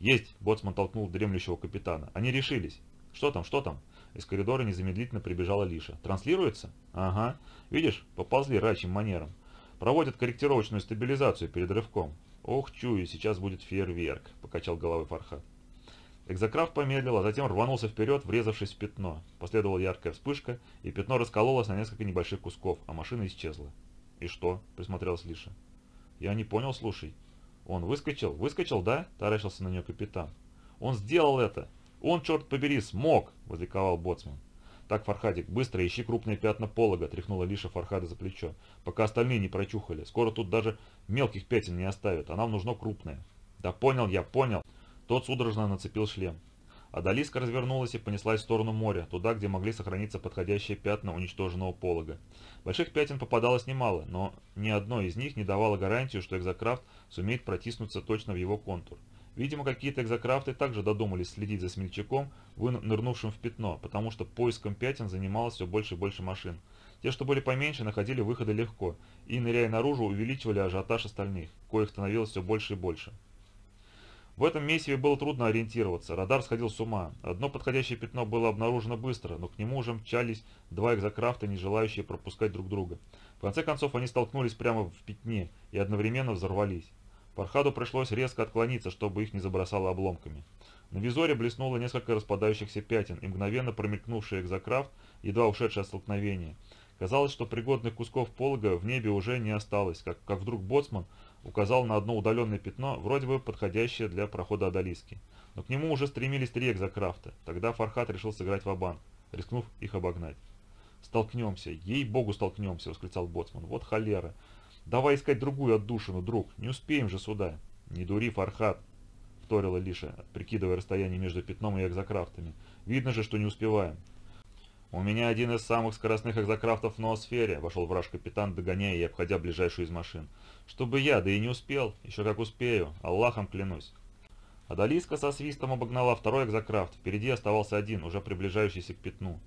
«Есть!» – Боцман толкнул дремлющего капитана. «Они решились!» «Что там, что там?» Из коридора незамедлительно прибежала Лиша. «Транслируется?» «Ага. Видишь, поползли рачьим манером. Проводят корректировочную стабилизацию перед рывком». «Ох, чую, сейчас будет фейерверк», – покачал головой Фархад. Экзокрафт помедлил, а затем рванулся вперед, врезавшись в пятно. Последовала яркая вспышка, и пятно раскололось на несколько небольших кусков, а машина исчезла. «И что?» – присмотрелась Лиша. «Я не понял, слушай». «Он выскочил? Выскочил, да?» – таращился на нее капитан. «Он сделал это! Он, черт побери, смог!» – возликовал Боцман. «Так, Фархадик, быстро ищи крупные пятна полога», – тряхнула Лиша Фархада за плечо, пока остальные не прочухали. «Скоро тут даже мелких пятен не оставят, а нам нужно крупное». «Да понял я, понял!» Тот судорожно нацепил шлем. Адалиска развернулась и понеслась в сторону моря, туда, где могли сохраниться подходящие пятна уничтоженного полога. Больших пятен попадалось немало, но ни одно из них не давало гарантию, что экзокрафт сумеет протиснуться точно в его контур. Видимо, какие-то экзокрафты также додумались следить за смельчаком, нырнувшим в пятно, потому что поиском пятен занималось все больше и больше машин. Те, что были поменьше, находили выходы легко, и, ныряя наружу, увеличивали ажиотаж остальных, коих становилось все больше и больше. В этом месиве было трудно ориентироваться, радар сходил с ума. Одно подходящее пятно было обнаружено быстро, но к нему уже мчались два экзокрафта, не желающие пропускать друг друга. В конце концов они столкнулись прямо в пятне и одновременно взорвались. Пархаду пришлось резко отклониться, чтобы их не забросало обломками. На визоре блеснуло несколько распадающихся пятен, и мгновенно промелькнувший экзокрафт, едва ушедший от столкновения. Казалось, что пригодных кусков полога в небе уже не осталось, как, как вдруг боцман указал на одно удаленное пятно, вроде бы подходящее для прохода Адалиски. Но к нему уже стремились три экзокрафта. Тогда Фархат решил сыграть в банк рискнув их обогнать. «Столкнемся, ей-богу столкнемся!» — восклицал Боцман. «Вот холера! Давай искать другую отдушину, друг, не успеем же сюда!» «Не дури, Фархат!» — вторила Лиша, прикидывая расстояние между пятном и экзокрафтами. «Видно же, что не успеваем!» «У меня один из самых скоростных экзокрафтов в ноосфере», — вошел враж-капитан, догоняя и обходя ближайшую из машин. «Чтобы я, да и не успел, еще как успею, Аллахом клянусь». Адалиска со свистом обогнала второй экзокрафт, впереди оставался один, уже приближающийся к пятну.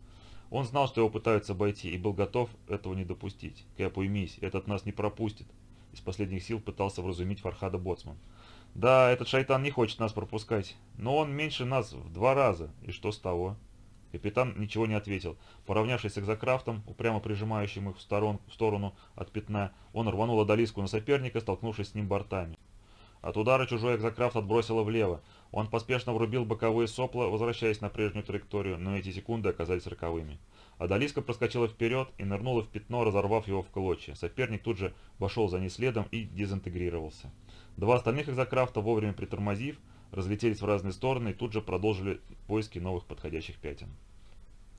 Он знал, что его пытаются обойти, и был готов этого не допустить. «Кэп, уймись, этот нас не пропустит», — из последних сил пытался вразумить Фархада Боцман. «Да, этот шайтан не хочет нас пропускать, но он меньше нас в два раза, и что с того?» Капитан ничего не ответил. Поравнявшись с экзокрафтом, упрямо прижимающим их в, сторон, в сторону от пятна, он рванул одолиску на соперника, столкнувшись с ним бортами. От удара чужой экзокрафт отбросило влево. Он поспешно врубил боковые сопла, возвращаясь на прежнюю траекторию, но эти секунды оказались роковыми. Адалиска проскочила вперед и нырнула в пятно, разорвав его в клочья. Соперник тут же вошел за ней следом и дезинтегрировался. Два остальных экзокрафта, вовремя притормозив, разлетелись в разные стороны и тут же продолжили поиски новых подходящих пятен.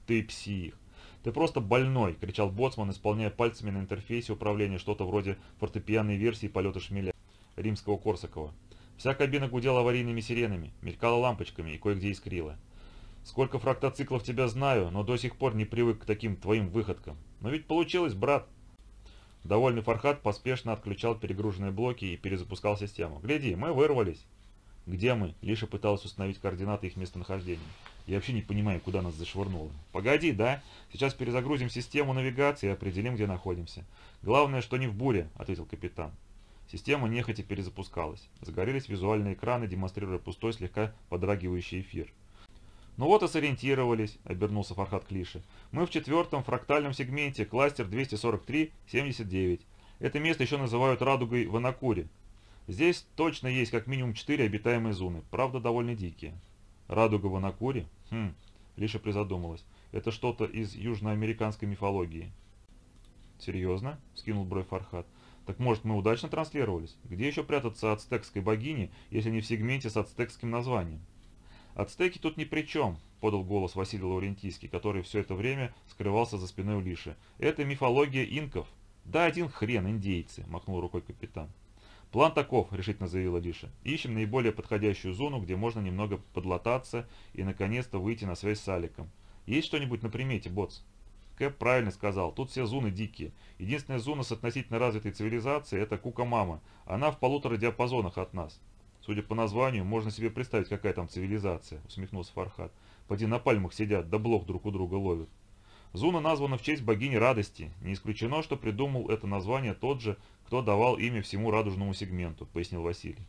«Ты псих! Ты просто больной!» – кричал Боцман, исполняя пальцами на интерфейсе управления что-то вроде фортепианной версии полета шмеля римского Корсакова. Вся кабина гудела аварийными сиренами, мелькала лампочками и кое-где искрила. «Сколько фрактоциклов тебя знаю, но до сих пор не привык к таким твоим выходкам. Но ведь получилось, брат!» Довольный Фархат поспешно отключал перегруженные блоки и перезапускал систему. «Гляди, мы вырвались!» «Где мы?» Лиша пыталась установить координаты их местонахождения. «Я вообще не понимаю, куда нас зашвырнуло». «Погоди, да? Сейчас перезагрузим систему навигации и определим, где находимся. Главное, что не в буре», — ответил капитан. Система нехотя перезапускалась. Загорелись визуальные экраны, демонстрируя пустой, слегка подрагивающий эфир. «Ну вот и сориентировались», — обернулся Фархат Клиши. «Мы в четвертом фрактальном сегменте, кластер 243-79. Это место еще называют радугой в Анакуре. Здесь точно есть как минимум четыре обитаемые зоны, правда довольно дикие. Радуга в Анакуре? Хм, Лиша призадумалась. Это что-то из южноамериканской мифологии. Серьезно? Скинул бровь Фархат. Так может мы удачно транслировались? Где еще прятаться ацтекской богини, если не в сегменте с ацтекским названием? Ацтеки тут ни при чем, подал голос Василий Лаурентийский, который все это время скрывался за спиной у Лиши. Это мифология инков. Да один хрен, индейцы, махнул рукой капитан. «План таков», — решительно заявила Лиша. «Ищем наиболее подходящую зону, где можно немного подлататься и наконец-то выйти на связь с Аликом. Есть что-нибудь на примете, Боц?» Кэп правильно сказал, тут все зоны дикие. Единственная зона с относительно развитой цивилизацией – это Кука-Мама. Она в полутора диапазонах от нас. Судя по названию, можно себе представить, какая там цивилизация, усмехнулся Фархат. Поди на пальмах сидят, да блох друг у друга ловят. Зуна названа в честь богини радости. Не исключено, что придумал это название тот же, кто давал имя всему радужному сегменту, пояснил Василий.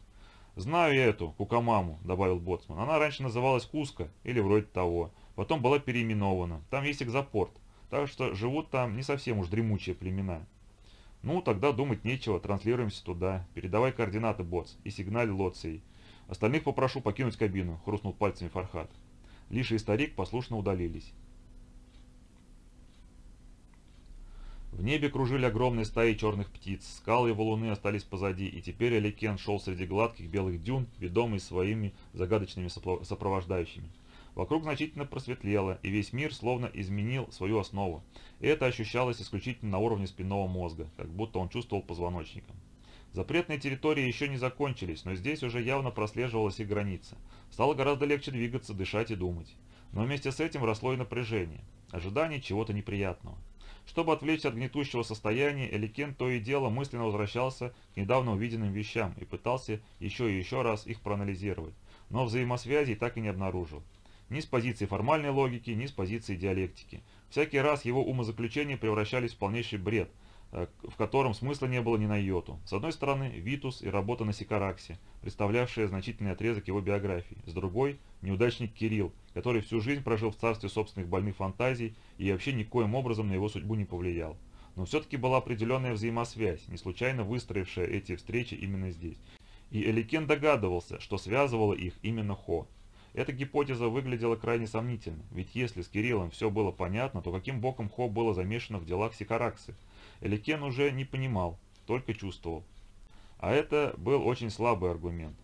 «Знаю я эту, Кукамаму», — добавил Боцман. «Она раньше называлась Куска, или вроде того. Потом была переименована. Там есть экзопорт. Так что живут там не совсем уж дремучие племена». «Ну, тогда думать нечего, транслируемся туда. Передавай координаты, Боц, и сигналь лоцией. Остальных попрошу покинуть кабину», — хрустнул пальцами Фархат. Лиша и старик послушно удалились. В небе кружили огромные стаи черных птиц, скалы и валуны остались позади, и теперь Аликен шел среди гладких белых дюн, ведомый своими загадочными сопровождающими. Вокруг значительно просветлело, и весь мир словно изменил свою основу. И это ощущалось исключительно на уровне спинного мозга, как будто он чувствовал позвоночником. Запретные территории еще не закончились, но здесь уже явно прослеживалась их граница. Стало гораздо легче двигаться, дышать и думать. Но вместе с этим росло и напряжение, ожидание чего-то неприятного. Чтобы отвлечься от гнетущего состояния, Эликен то и дело мысленно возвращался к недавно увиденным вещам и пытался еще и еще раз их проанализировать, но взаимосвязей так и не обнаружил. Ни с позиции формальной логики, ни с позиции диалектики. Всякий раз его умозаключения превращались в полнейший бред – в котором смысла не было ни на йоту. С одной стороны, Витус и работа на Сикараксе, представлявшая значительный отрезок его биографии. С другой, неудачник Кирилл, который всю жизнь прожил в царстве собственных больных фантазий и вообще никоим образом на его судьбу не повлиял. Но все-таки была определенная взаимосвязь, не случайно выстроившая эти встречи именно здесь. И Эликен догадывался, что связывало их именно Хо. Эта гипотеза выглядела крайне сомнительно, ведь если с Кириллом все было понятно, то каким боком Хо было замешано в делах Сикараксы – Эликен уже не понимал, только чувствовал. А это был очень слабый аргумент.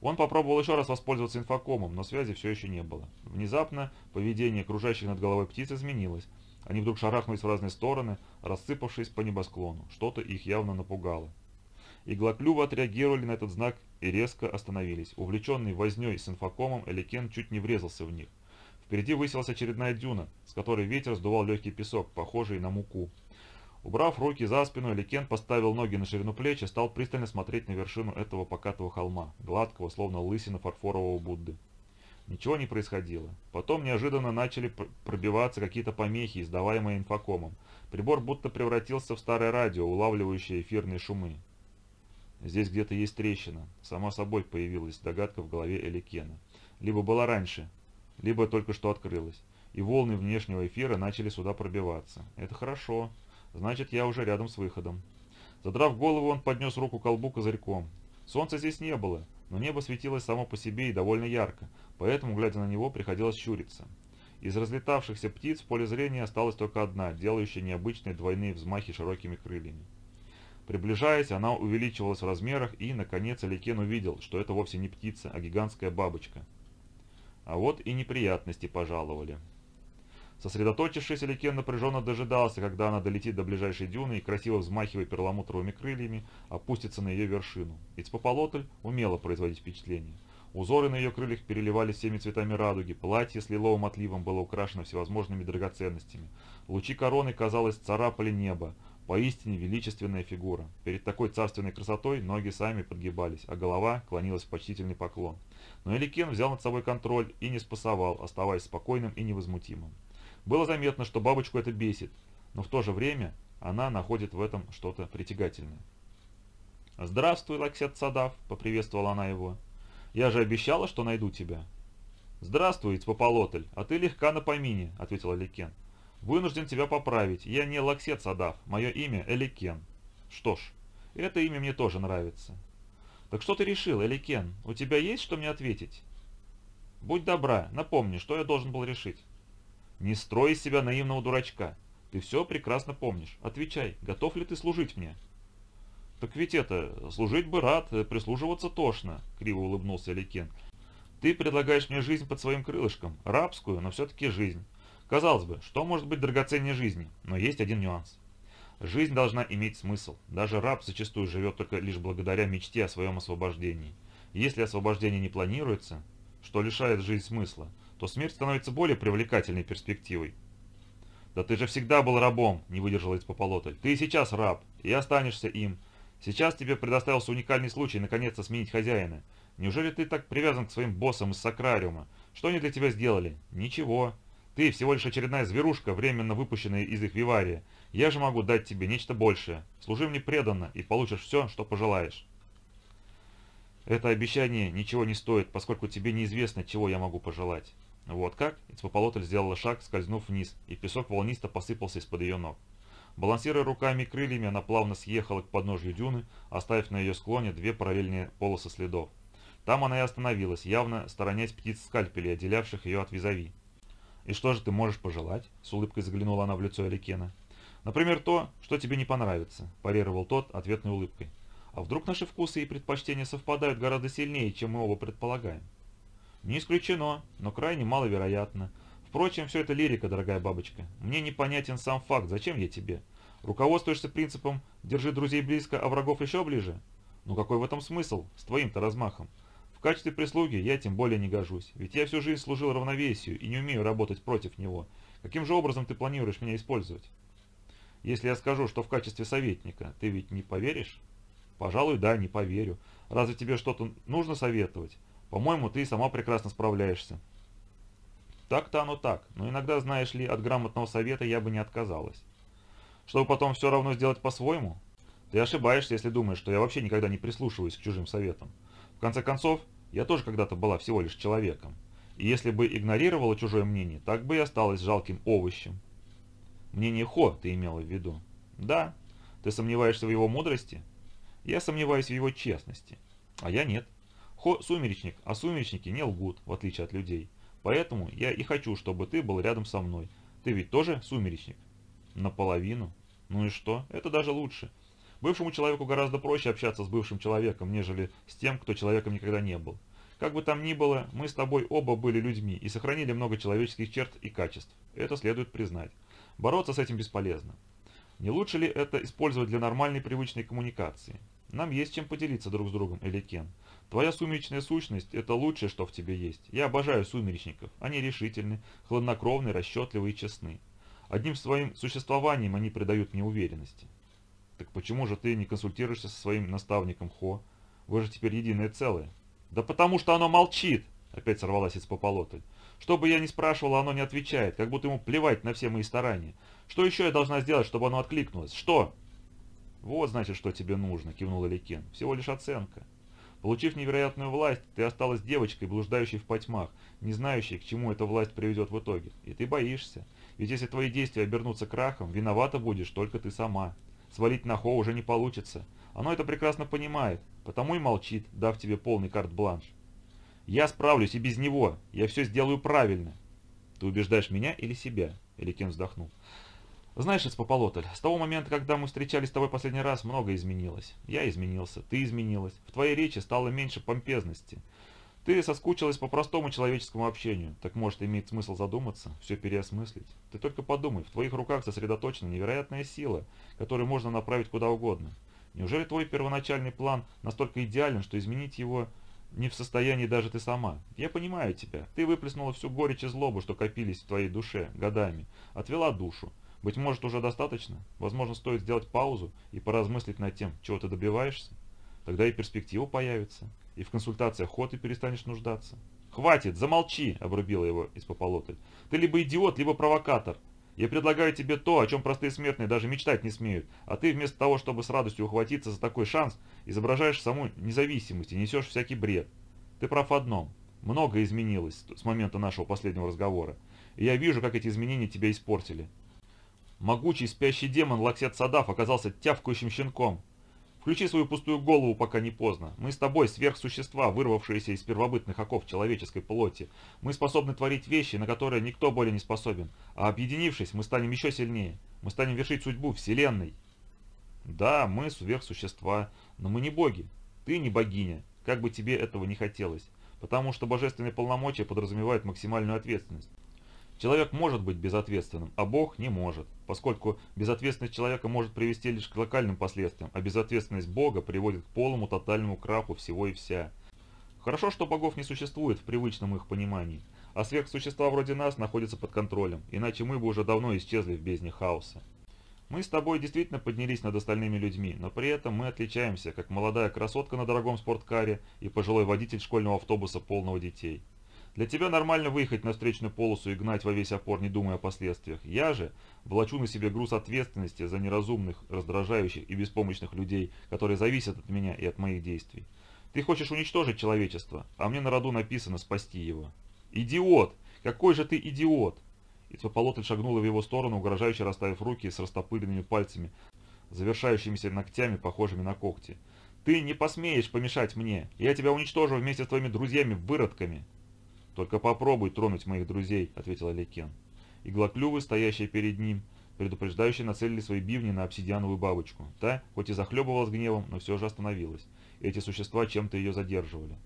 Он попробовал еще раз воспользоваться инфокомом, но связи все еще не было. Внезапно поведение окружающих над головой птиц изменилось. Они вдруг шарахнулись в разные стороны, рассыпавшись по небосклону. Что-то их явно напугало. Иглоклювы отреагировали на этот знак и резко остановились. Увлеченный возней с инфокомом, Эликен чуть не врезался в них. Впереди высилась очередная дюна, с которой ветер сдувал легкий песок, похожий на муку. Убрав руки за спину, Ликен поставил ноги на ширину плеч и стал пристально смотреть на вершину этого покатого холма, гладкого, словно лысина фарфорового Будды. Ничего не происходило. Потом неожиданно начали пробиваться какие-то помехи, издаваемые инфокомом. Прибор будто превратился в старое радио, улавливающее эфирные шумы. Здесь где-то есть трещина. Сама собой появилась догадка в голове Эликена. Либо была раньше, либо только что открылась. И волны внешнего эфира начали сюда пробиваться. Это хорошо. Значит, я уже рядом с выходом. Задрав голову, он поднес руку к колбу козырьком. Солнца здесь не было, но небо светилось само по себе и довольно ярко, поэтому, глядя на него, приходилось щуриться. Из разлетавшихся птиц в поле зрения осталась только одна, делающая необычные двойные взмахи широкими крыльями. Приближаясь, она увеличивалась в размерах и, наконец, Аликен увидел, что это вовсе не птица, а гигантская бабочка. А вот и неприятности пожаловали. Сосредоточившись, Аликен напряженно дожидался, когда она долетит до ближайшей дюны и, красиво взмахивая перламутровыми крыльями, опустится на ее вершину. Ицпополотль умела производить впечатление. Узоры на ее крыльях переливались всеми цветами радуги, платье с лиловым отливом было украшено всевозможными драгоценностями. Лучи короны, казалось, царапали небо. Поистине величественная фигура. Перед такой царственной красотой ноги сами подгибались, а голова клонилась в почтительный поклон. Но Эликен взял над собой контроль и не спасовал, оставаясь спокойным и невозмутимым. Было заметно, что бабочку это бесит, но в то же время она находит в этом что-то притягательное. «Здравствуй, Лаксет Садав», — поприветствовала она его. «Я же обещала, что найду тебя». «Здравствуй, Цпополотль, а ты легка на помине», — ответила Эликен. «Вынужден тебя поправить. Я не Лаксет Садав, мое имя Эликен». «Что ж, это имя мне тоже нравится». «Так что ты решил, Эликен? У тебя есть что мне ответить?» «Будь добра, напомни, что я должен был решить». Не строй из себя наивного дурачка. Ты все прекрасно помнишь. Отвечай, готов ли ты служить мне?» «Так ведь это, служить бы рад, прислуживаться тошно», — криво улыбнулся Ликен. «Ты предлагаешь мне жизнь под своим крылышком, рабскую, но все-таки жизнь. Казалось бы, что может быть драгоценнее жизни? Но есть один нюанс. Жизнь должна иметь смысл. Даже раб зачастую живет только лишь благодаря мечте о своем освобождении. Если освобождение не планируется, что лишает жизнь смысла, то смерть становится более привлекательной перспективой. «Да ты же всегда был рабом», — не выдержал Ицпополотль. «Ты и сейчас раб, и останешься им. Сейчас тебе предоставился уникальный случай наконец-то сменить хозяина. Неужели ты так привязан к своим боссам из Сакрариума? Что они для тебя сделали? Ничего. Ты всего лишь очередная зверушка, временно выпущенная из их вивария. Я же могу дать тебе нечто большее. Служи мне преданно, и получишь все, что пожелаешь». Это обещание ничего не стоит, поскольку тебе неизвестно, чего я могу пожелать. Вот как? Ицпополотль сделала шаг, скользнув вниз, и песок волнисто посыпался из-под ее ног. Балансируя руками и крыльями, она плавно съехала к подножью дюны, оставив на ее склоне две параллельные полосы следов. Там она и остановилась, явно сторонясь птиц скальпелей, отделявших ее от визави. «И что же ты можешь пожелать?» — с улыбкой заглянула она в лицо Эликена. «Например, то, что тебе не понравится», — парировал тот ответной улыбкой. «А вдруг наши вкусы и предпочтения совпадают гораздо сильнее, чем мы оба предполагаем?» Не исключено, но крайне маловероятно. Впрочем, все это лирика, дорогая бабочка. Мне непонятен сам факт, зачем я тебе? Руководствуешься принципом «держи друзей близко, а врагов еще ближе»? Ну какой в этом смысл, с твоим-то размахом? В качестве прислуги я тем более не гожусь, ведь я всю жизнь служил равновесию и не умею работать против него. Каким же образом ты планируешь меня использовать? Если я скажу, что в качестве советника, ты ведь не поверишь? Пожалуй, да, не поверю. Разве тебе что-то нужно советовать? По-моему, ты и сама прекрасно справляешься. Так-то оно так, но иногда, знаешь ли, от грамотного совета я бы не отказалась. Чтобы потом все равно сделать по-своему? Ты ошибаешься, если думаешь, что я вообще никогда не прислушиваюсь к чужим советам. В конце концов, я тоже когда-то была всего лишь человеком. И если бы игнорировала чужое мнение, так бы и осталась жалким овощем. Мнение Хо ты имела в виду? Да. Ты сомневаешься в его мудрости? Я сомневаюсь в его честности. А я нет. Хо сумеречник, а сумеречники не лгут, в отличие от людей. Поэтому я и хочу, чтобы ты был рядом со мной. Ты ведь тоже сумеречник? Наполовину. Ну и что? Это даже лучше. Бывшему человеку гораздо проще общаться с бывшим человеком, нежели с тем, кто человеком никогда не был. Как бы там ни было, мы с тобой оба были людьми и сохранили много человеческих черт и качеств. Это следует признать. Бороться с этим бесполезно. Не лучше ли это использовать для нормальной привычной коммуникации? Нам есть чем поделиться друг с другом, Эликен. Твоя сумеречная сущность – это лучшее, что в тебе есть. Я обожаю сумеречников. Они решительны, хладнокровны, расчетливы и честны. Одним своим существованием они придают мне уверенности. Так почему же ты не консультируешься со своим наставником Хо? Вы же теперь единое целое. Да потому что оно молчит, опять сорвалась из пополотль. Что бы я ни спрашивал, оно не отвечает, как будто ему плевать на все мои старания. Что еще я должна сделать, чтобы оно откликнулось? Что? Вот, значит, что тебе нужно, кивнул Эликен. Всего лишь оценка. Получив невероятную власть, ты осталась девочкой, блуждающей в потьмах, не знающей, к чему эта власть приведет в итоге. И ты боишься. Ведь если твои действия обернутся крахом, виновата будешь только ты сама. Свалить на Хо уже не получится. Оно это прекрасно понимает, потому и молчит, дав тебе полный карт-бланш. Я справлюсь и без него. Я все сделаю правильно. Ты убеждаешь меня или себя? Эликен вздохнул. Знаешь, Эцпополотль, с того момента, когда мы встречались с тобой последний раз, многое изменилось. Я изменился, ты изменилась. В твоей речи стало меньше помпезности. Ты соскучилась по простому человеческому общению. Так может имеет смысл задуматься, все переосмыслить. Ты только подумай, в твоих руках сосредоточена невероятная сила, которую можно направить куда угодно. Неужели твой первоначальный план настолько идеален, что изменить его не в состоянии даже ты сама? Я понимаю тебя. Ты выплеснула всю горечь и злобу, что копились в твоей душе годами. Отвела душу. Быть может, уже достаточно? Возможно, стоит сделать паузу и поразмыслить над тем, чего ты добиваешься? Тогда и перспектива появится, и в консультациях ход и перестанешь нуждаться. «Хватит, замолчи!» – обрубила его из пополотль. «Ты либо идиот, либо провокатор. Я предлагаю тебе то, о чем простые смертные даже мечтать не смеют, а ты вместо того, чтобы с радостью ухватиться за такой шанс, изображаешь саму независимость и несешь всякий бред. Ты прав в одном. Многое изменилось с момента нашего последнего разговора, и я вижу, как эти изменения тебя испортили. Могучий спящий демон Лаксет Садаф оказался тявкающим щенком. Включи свою пустую голову, пока не поздно. Мы с тобой сверхсущества, вырвавшиеся из первобытных оков человеческой плоти. Мы способны творить вещи, на которые никто более не способен. А объединившись, мы станем еще сильнее. Мы станем вершить судьбу Вселенной. Да, мы сверхсущества, но мы не боги. Ты не богиня, как бы тебе этого не хотелось. Потому что божественные полномочия подразумевают максимальную ответственность. Человек может быть безответственным, а Бог не может, поскольку безответственность человека может привести лишь к локальным последствиям, а безответственность Бога приводит к полному тотальному краху всего и вся. Хорошо, что богов не существует в привычном их понимании, а сверхсущества вроде нас находятся под контролем, иначе мы бы уже давно исчезли в бездне хаоса. Мы с тобой действительно поднялись над остальными людьми, но при этом мы отличаемся, как молодая красотка на дорогом спорткаре и пожилой водитель школьного автобуса полного детей. Для тебя нормально выехать на встречную полосу и гнать во весь опор, не думая о последствиях. Я же влачу на себе груз ответственности за неразумных, раздражающих и беспомощных людей, которые зависят от меня и от моих действий. Ты хочешь уничтожить человечество, а мне на роду написано спасти его. Идиот! Какой же ты идиот! Ицвополотль шагнула в его сторону, угрожающе расставив руки с растопыренными пальцами, завершающимися ногтями, похожими на когти. «Ты не посмеешь помешать мне! Я тебя уничтожу вместе с твоими друзьями-выродками!» «Только попробуй тронуть моих друзей», — ответил Алекен. Иглоклювы, стоящие перед ним, предупреждающе нацелили свои бивни на обсидиановую бабочку. Та, хоть и захлебывалась гневом, но все же остановилась. Эти существа чем-то ее задерживали.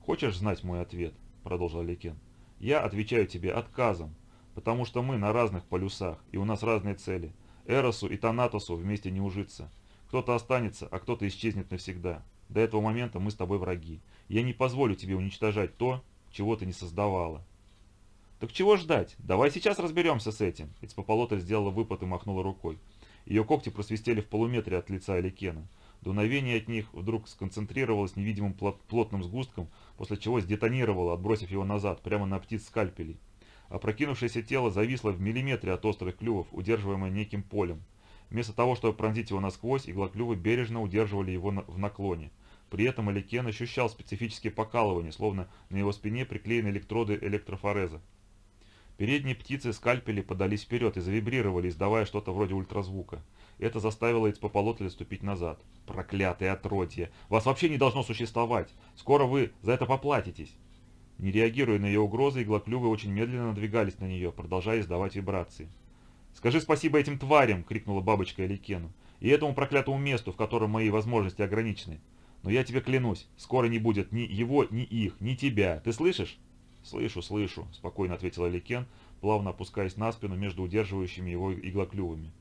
«Хочешь знать мой ответ?» — продолжил Алекен. «Я отвечаю тебе отказом, потому что мы на разных полюсах, и у нас разные цели. Эросу и Танатосу вместе не ужиться. Кто-то останется, а кто-то исчезнет навсегда. До этого момента мы с тобой враги. Я не позволю тебе уничтожать то, чего ты не создавала. Так чего ждать? Давай сейчас разберемся с этим. Ицпополотль сделала выпад и махнула рукой. Ее когти просвистели в полуметре от лица Эликена. Дуновение от них вдруг сконцентрировалось невидимым плотным сгустком, после чего сдетонировало, отбросив его назад, прямо на птиц скальпелей. Опрокинувшееся тело зависло в миллиметре от острых клювов, удерживаемое неким полем. Вместо того, чтобы пронзить его насквозь, иглоклювы бережно удерживали его в наклоне. При этом Эликен ощущал специфические покалывания, словно на его спине приклеены электроды электрофореза. Передние птицы скальпели подались вперед и завибрировали, издавая что-то вроде ультразвука. Это заставило Ицпополотля ступить назад. «Проклятые отродье! Вас вообще не должно существовать! Скоро вы за это поплатитесь!» Не реагируя на ее угрозы, иглоклювы очень медленно надвигались на нее, продолжая издавать вибрации. «Скажи спасибо этим тварям!» — крикнула бабочка Эликену. «И этому проклятому месту, в котором мои возможности ограничены. Но я тебе клянусь, скоро не будет ни его, ни их, ни тебя. Ты слышишь?» «Слышу, слышу», – спокойно ответил Аликен, плавно опускаясь на спину между удерживающими его иглоклювами.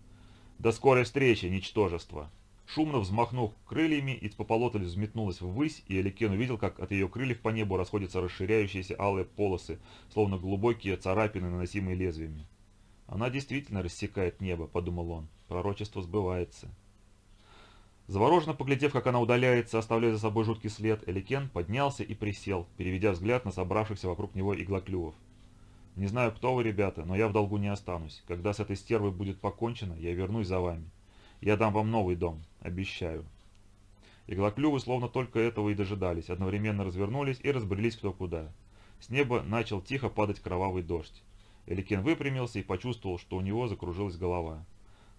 «До скорой встречи, ничтожество!» Шумно взмахнув крыльями, Ицпополотль взметнулась ввысь, и Аликен увидел, как от ее крыльев по небу расходятся расширяющиеся алые полосы, словно глубокие царапины, наносимые лезвиями. «Она действительно рассекает небо», — подумал он. «Пророчество сбывается». Завороженно поглядев, как она удаляется, оставляя за собой жуткий след, Эликен поднялся и присел, переведя взгляд на собравшихся вокруг него иглоклювов. «Не знаю, кто вы, ребята, но я в долгу не останусь. Когда с этой стервой будет покончено, я вернусь за вами. Я дам вам новый дом, обещаю». Иглоклювы словно только этого и дожидались, одновременно развернулись и разбрелись кто куда. С неба начал тихо падать кровавый дождь. Эликен выпрямился и почувствовал, что у него закружилась голова.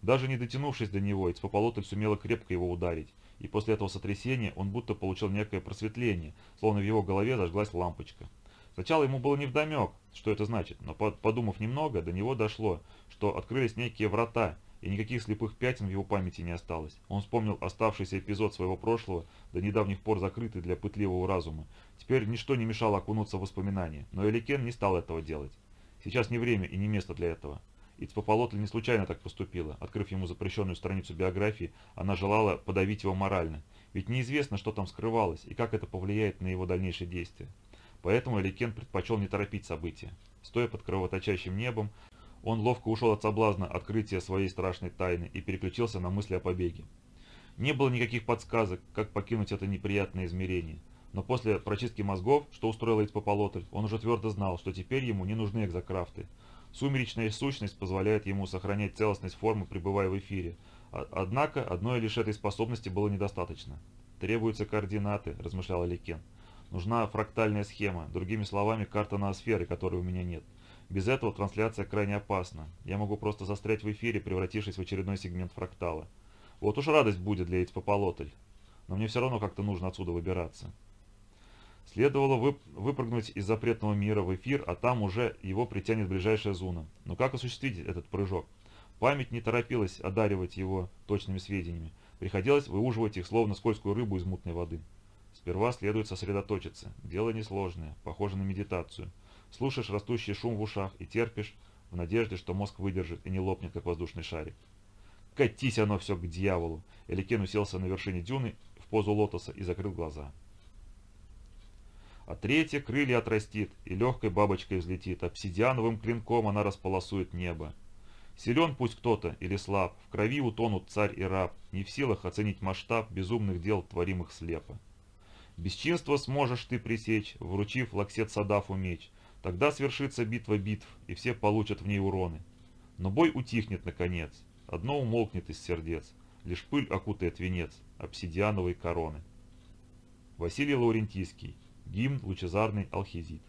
Даже не дотянувшись до него, Ицпополотль сумела крепко его ударить, и после этого сотрясения он будто получил некое просветление, словно в его голове зажглась лампочка. Сначала ему было невдомек, что это значит, но подумав немного, до него дошло, что открылись некие врата, и никаких слепых пятен в его памяти не осталось. Он вспомнил оставшийся эпизод своего прошлого, до недавних пор закрытый для пытливого разума. Теперь ничто не мешало окунуться в воспоминания, но Эликен не стал этого делать. Сейчас не время и не место для этого. Ицпополотля не случайно так поступила. Открыв ему запрещенную страницу биографии, она желала подавить его морально. Ведь неизвестно, что там скрывалось и как это повлияет на его дальнейшие действия. Поэтому Эликен предпочел не торопить события. Стоя под кровоточащим небом, он ловко ушел от соблазна открытия своей страшной тайны и переключился на мысли о побеге. Не было никаких подсказок, как покинуть это неприятное измерение. Но после прочистки мозгов, что устроила Ицпополотль, он уже твердо знал, что теперь ему не нужны экзокрафты. Сумеречная сущность позволяет ему сохранять целостность формы, пребывая в эфире. Однако, одной лишь этой способности было недостаточно. «Требуются координаты», – размышлял Аликен. «Нужна фрактальная схема, другими словами, карта ноосферы, которой у меня нет. Без этого трансляция крайне опасна. Я могу просто застрять в эфире, превратившись в очередной сегмент фрактала. Вот уж радость будет для Эйцпополотль. Но мне все равно как-то нужно отсюда выбираться». Следовало вып выпрыгнуть из запретного мира в эфир, а там уже его притянет ближайшая зона. Но как осуществить этот прыжок? Память не торопилась одаривать его точными сведениями. Приходилось выуживать их, словно скользкую рыбу из мутной воды. Сперва следует сосредоточиться. Дело несложное, похоже на медитацию. Слушаешь растущий шум в ушах и терпишь, в надежде, что мозг выдержит и не лопнет, как воздушный шарик. Катись оно все к дьяволу! Эликен уселся на вершине дюны в позу лотоса и закрыл глаза а третья крылья отрастит и легкой бабочкой взлетит, обсидиановым клинком она располосует небо. Силен пусть кто-то или слаб, в крови утонут царь и раб, не в силах оценить масштаб безумных дел, творимых слепо. Бесчинство сможешь ты пресечь, вручив лаксет Садафу меч, тогда свершится битва битв, и все получат в ней уроны. Но бой утихнет наконец, одно умолкнет из сердец, лишь пыль окутает венец обсидиановой короны. Василий Лаурентийский Гимн лучезарный алхизит.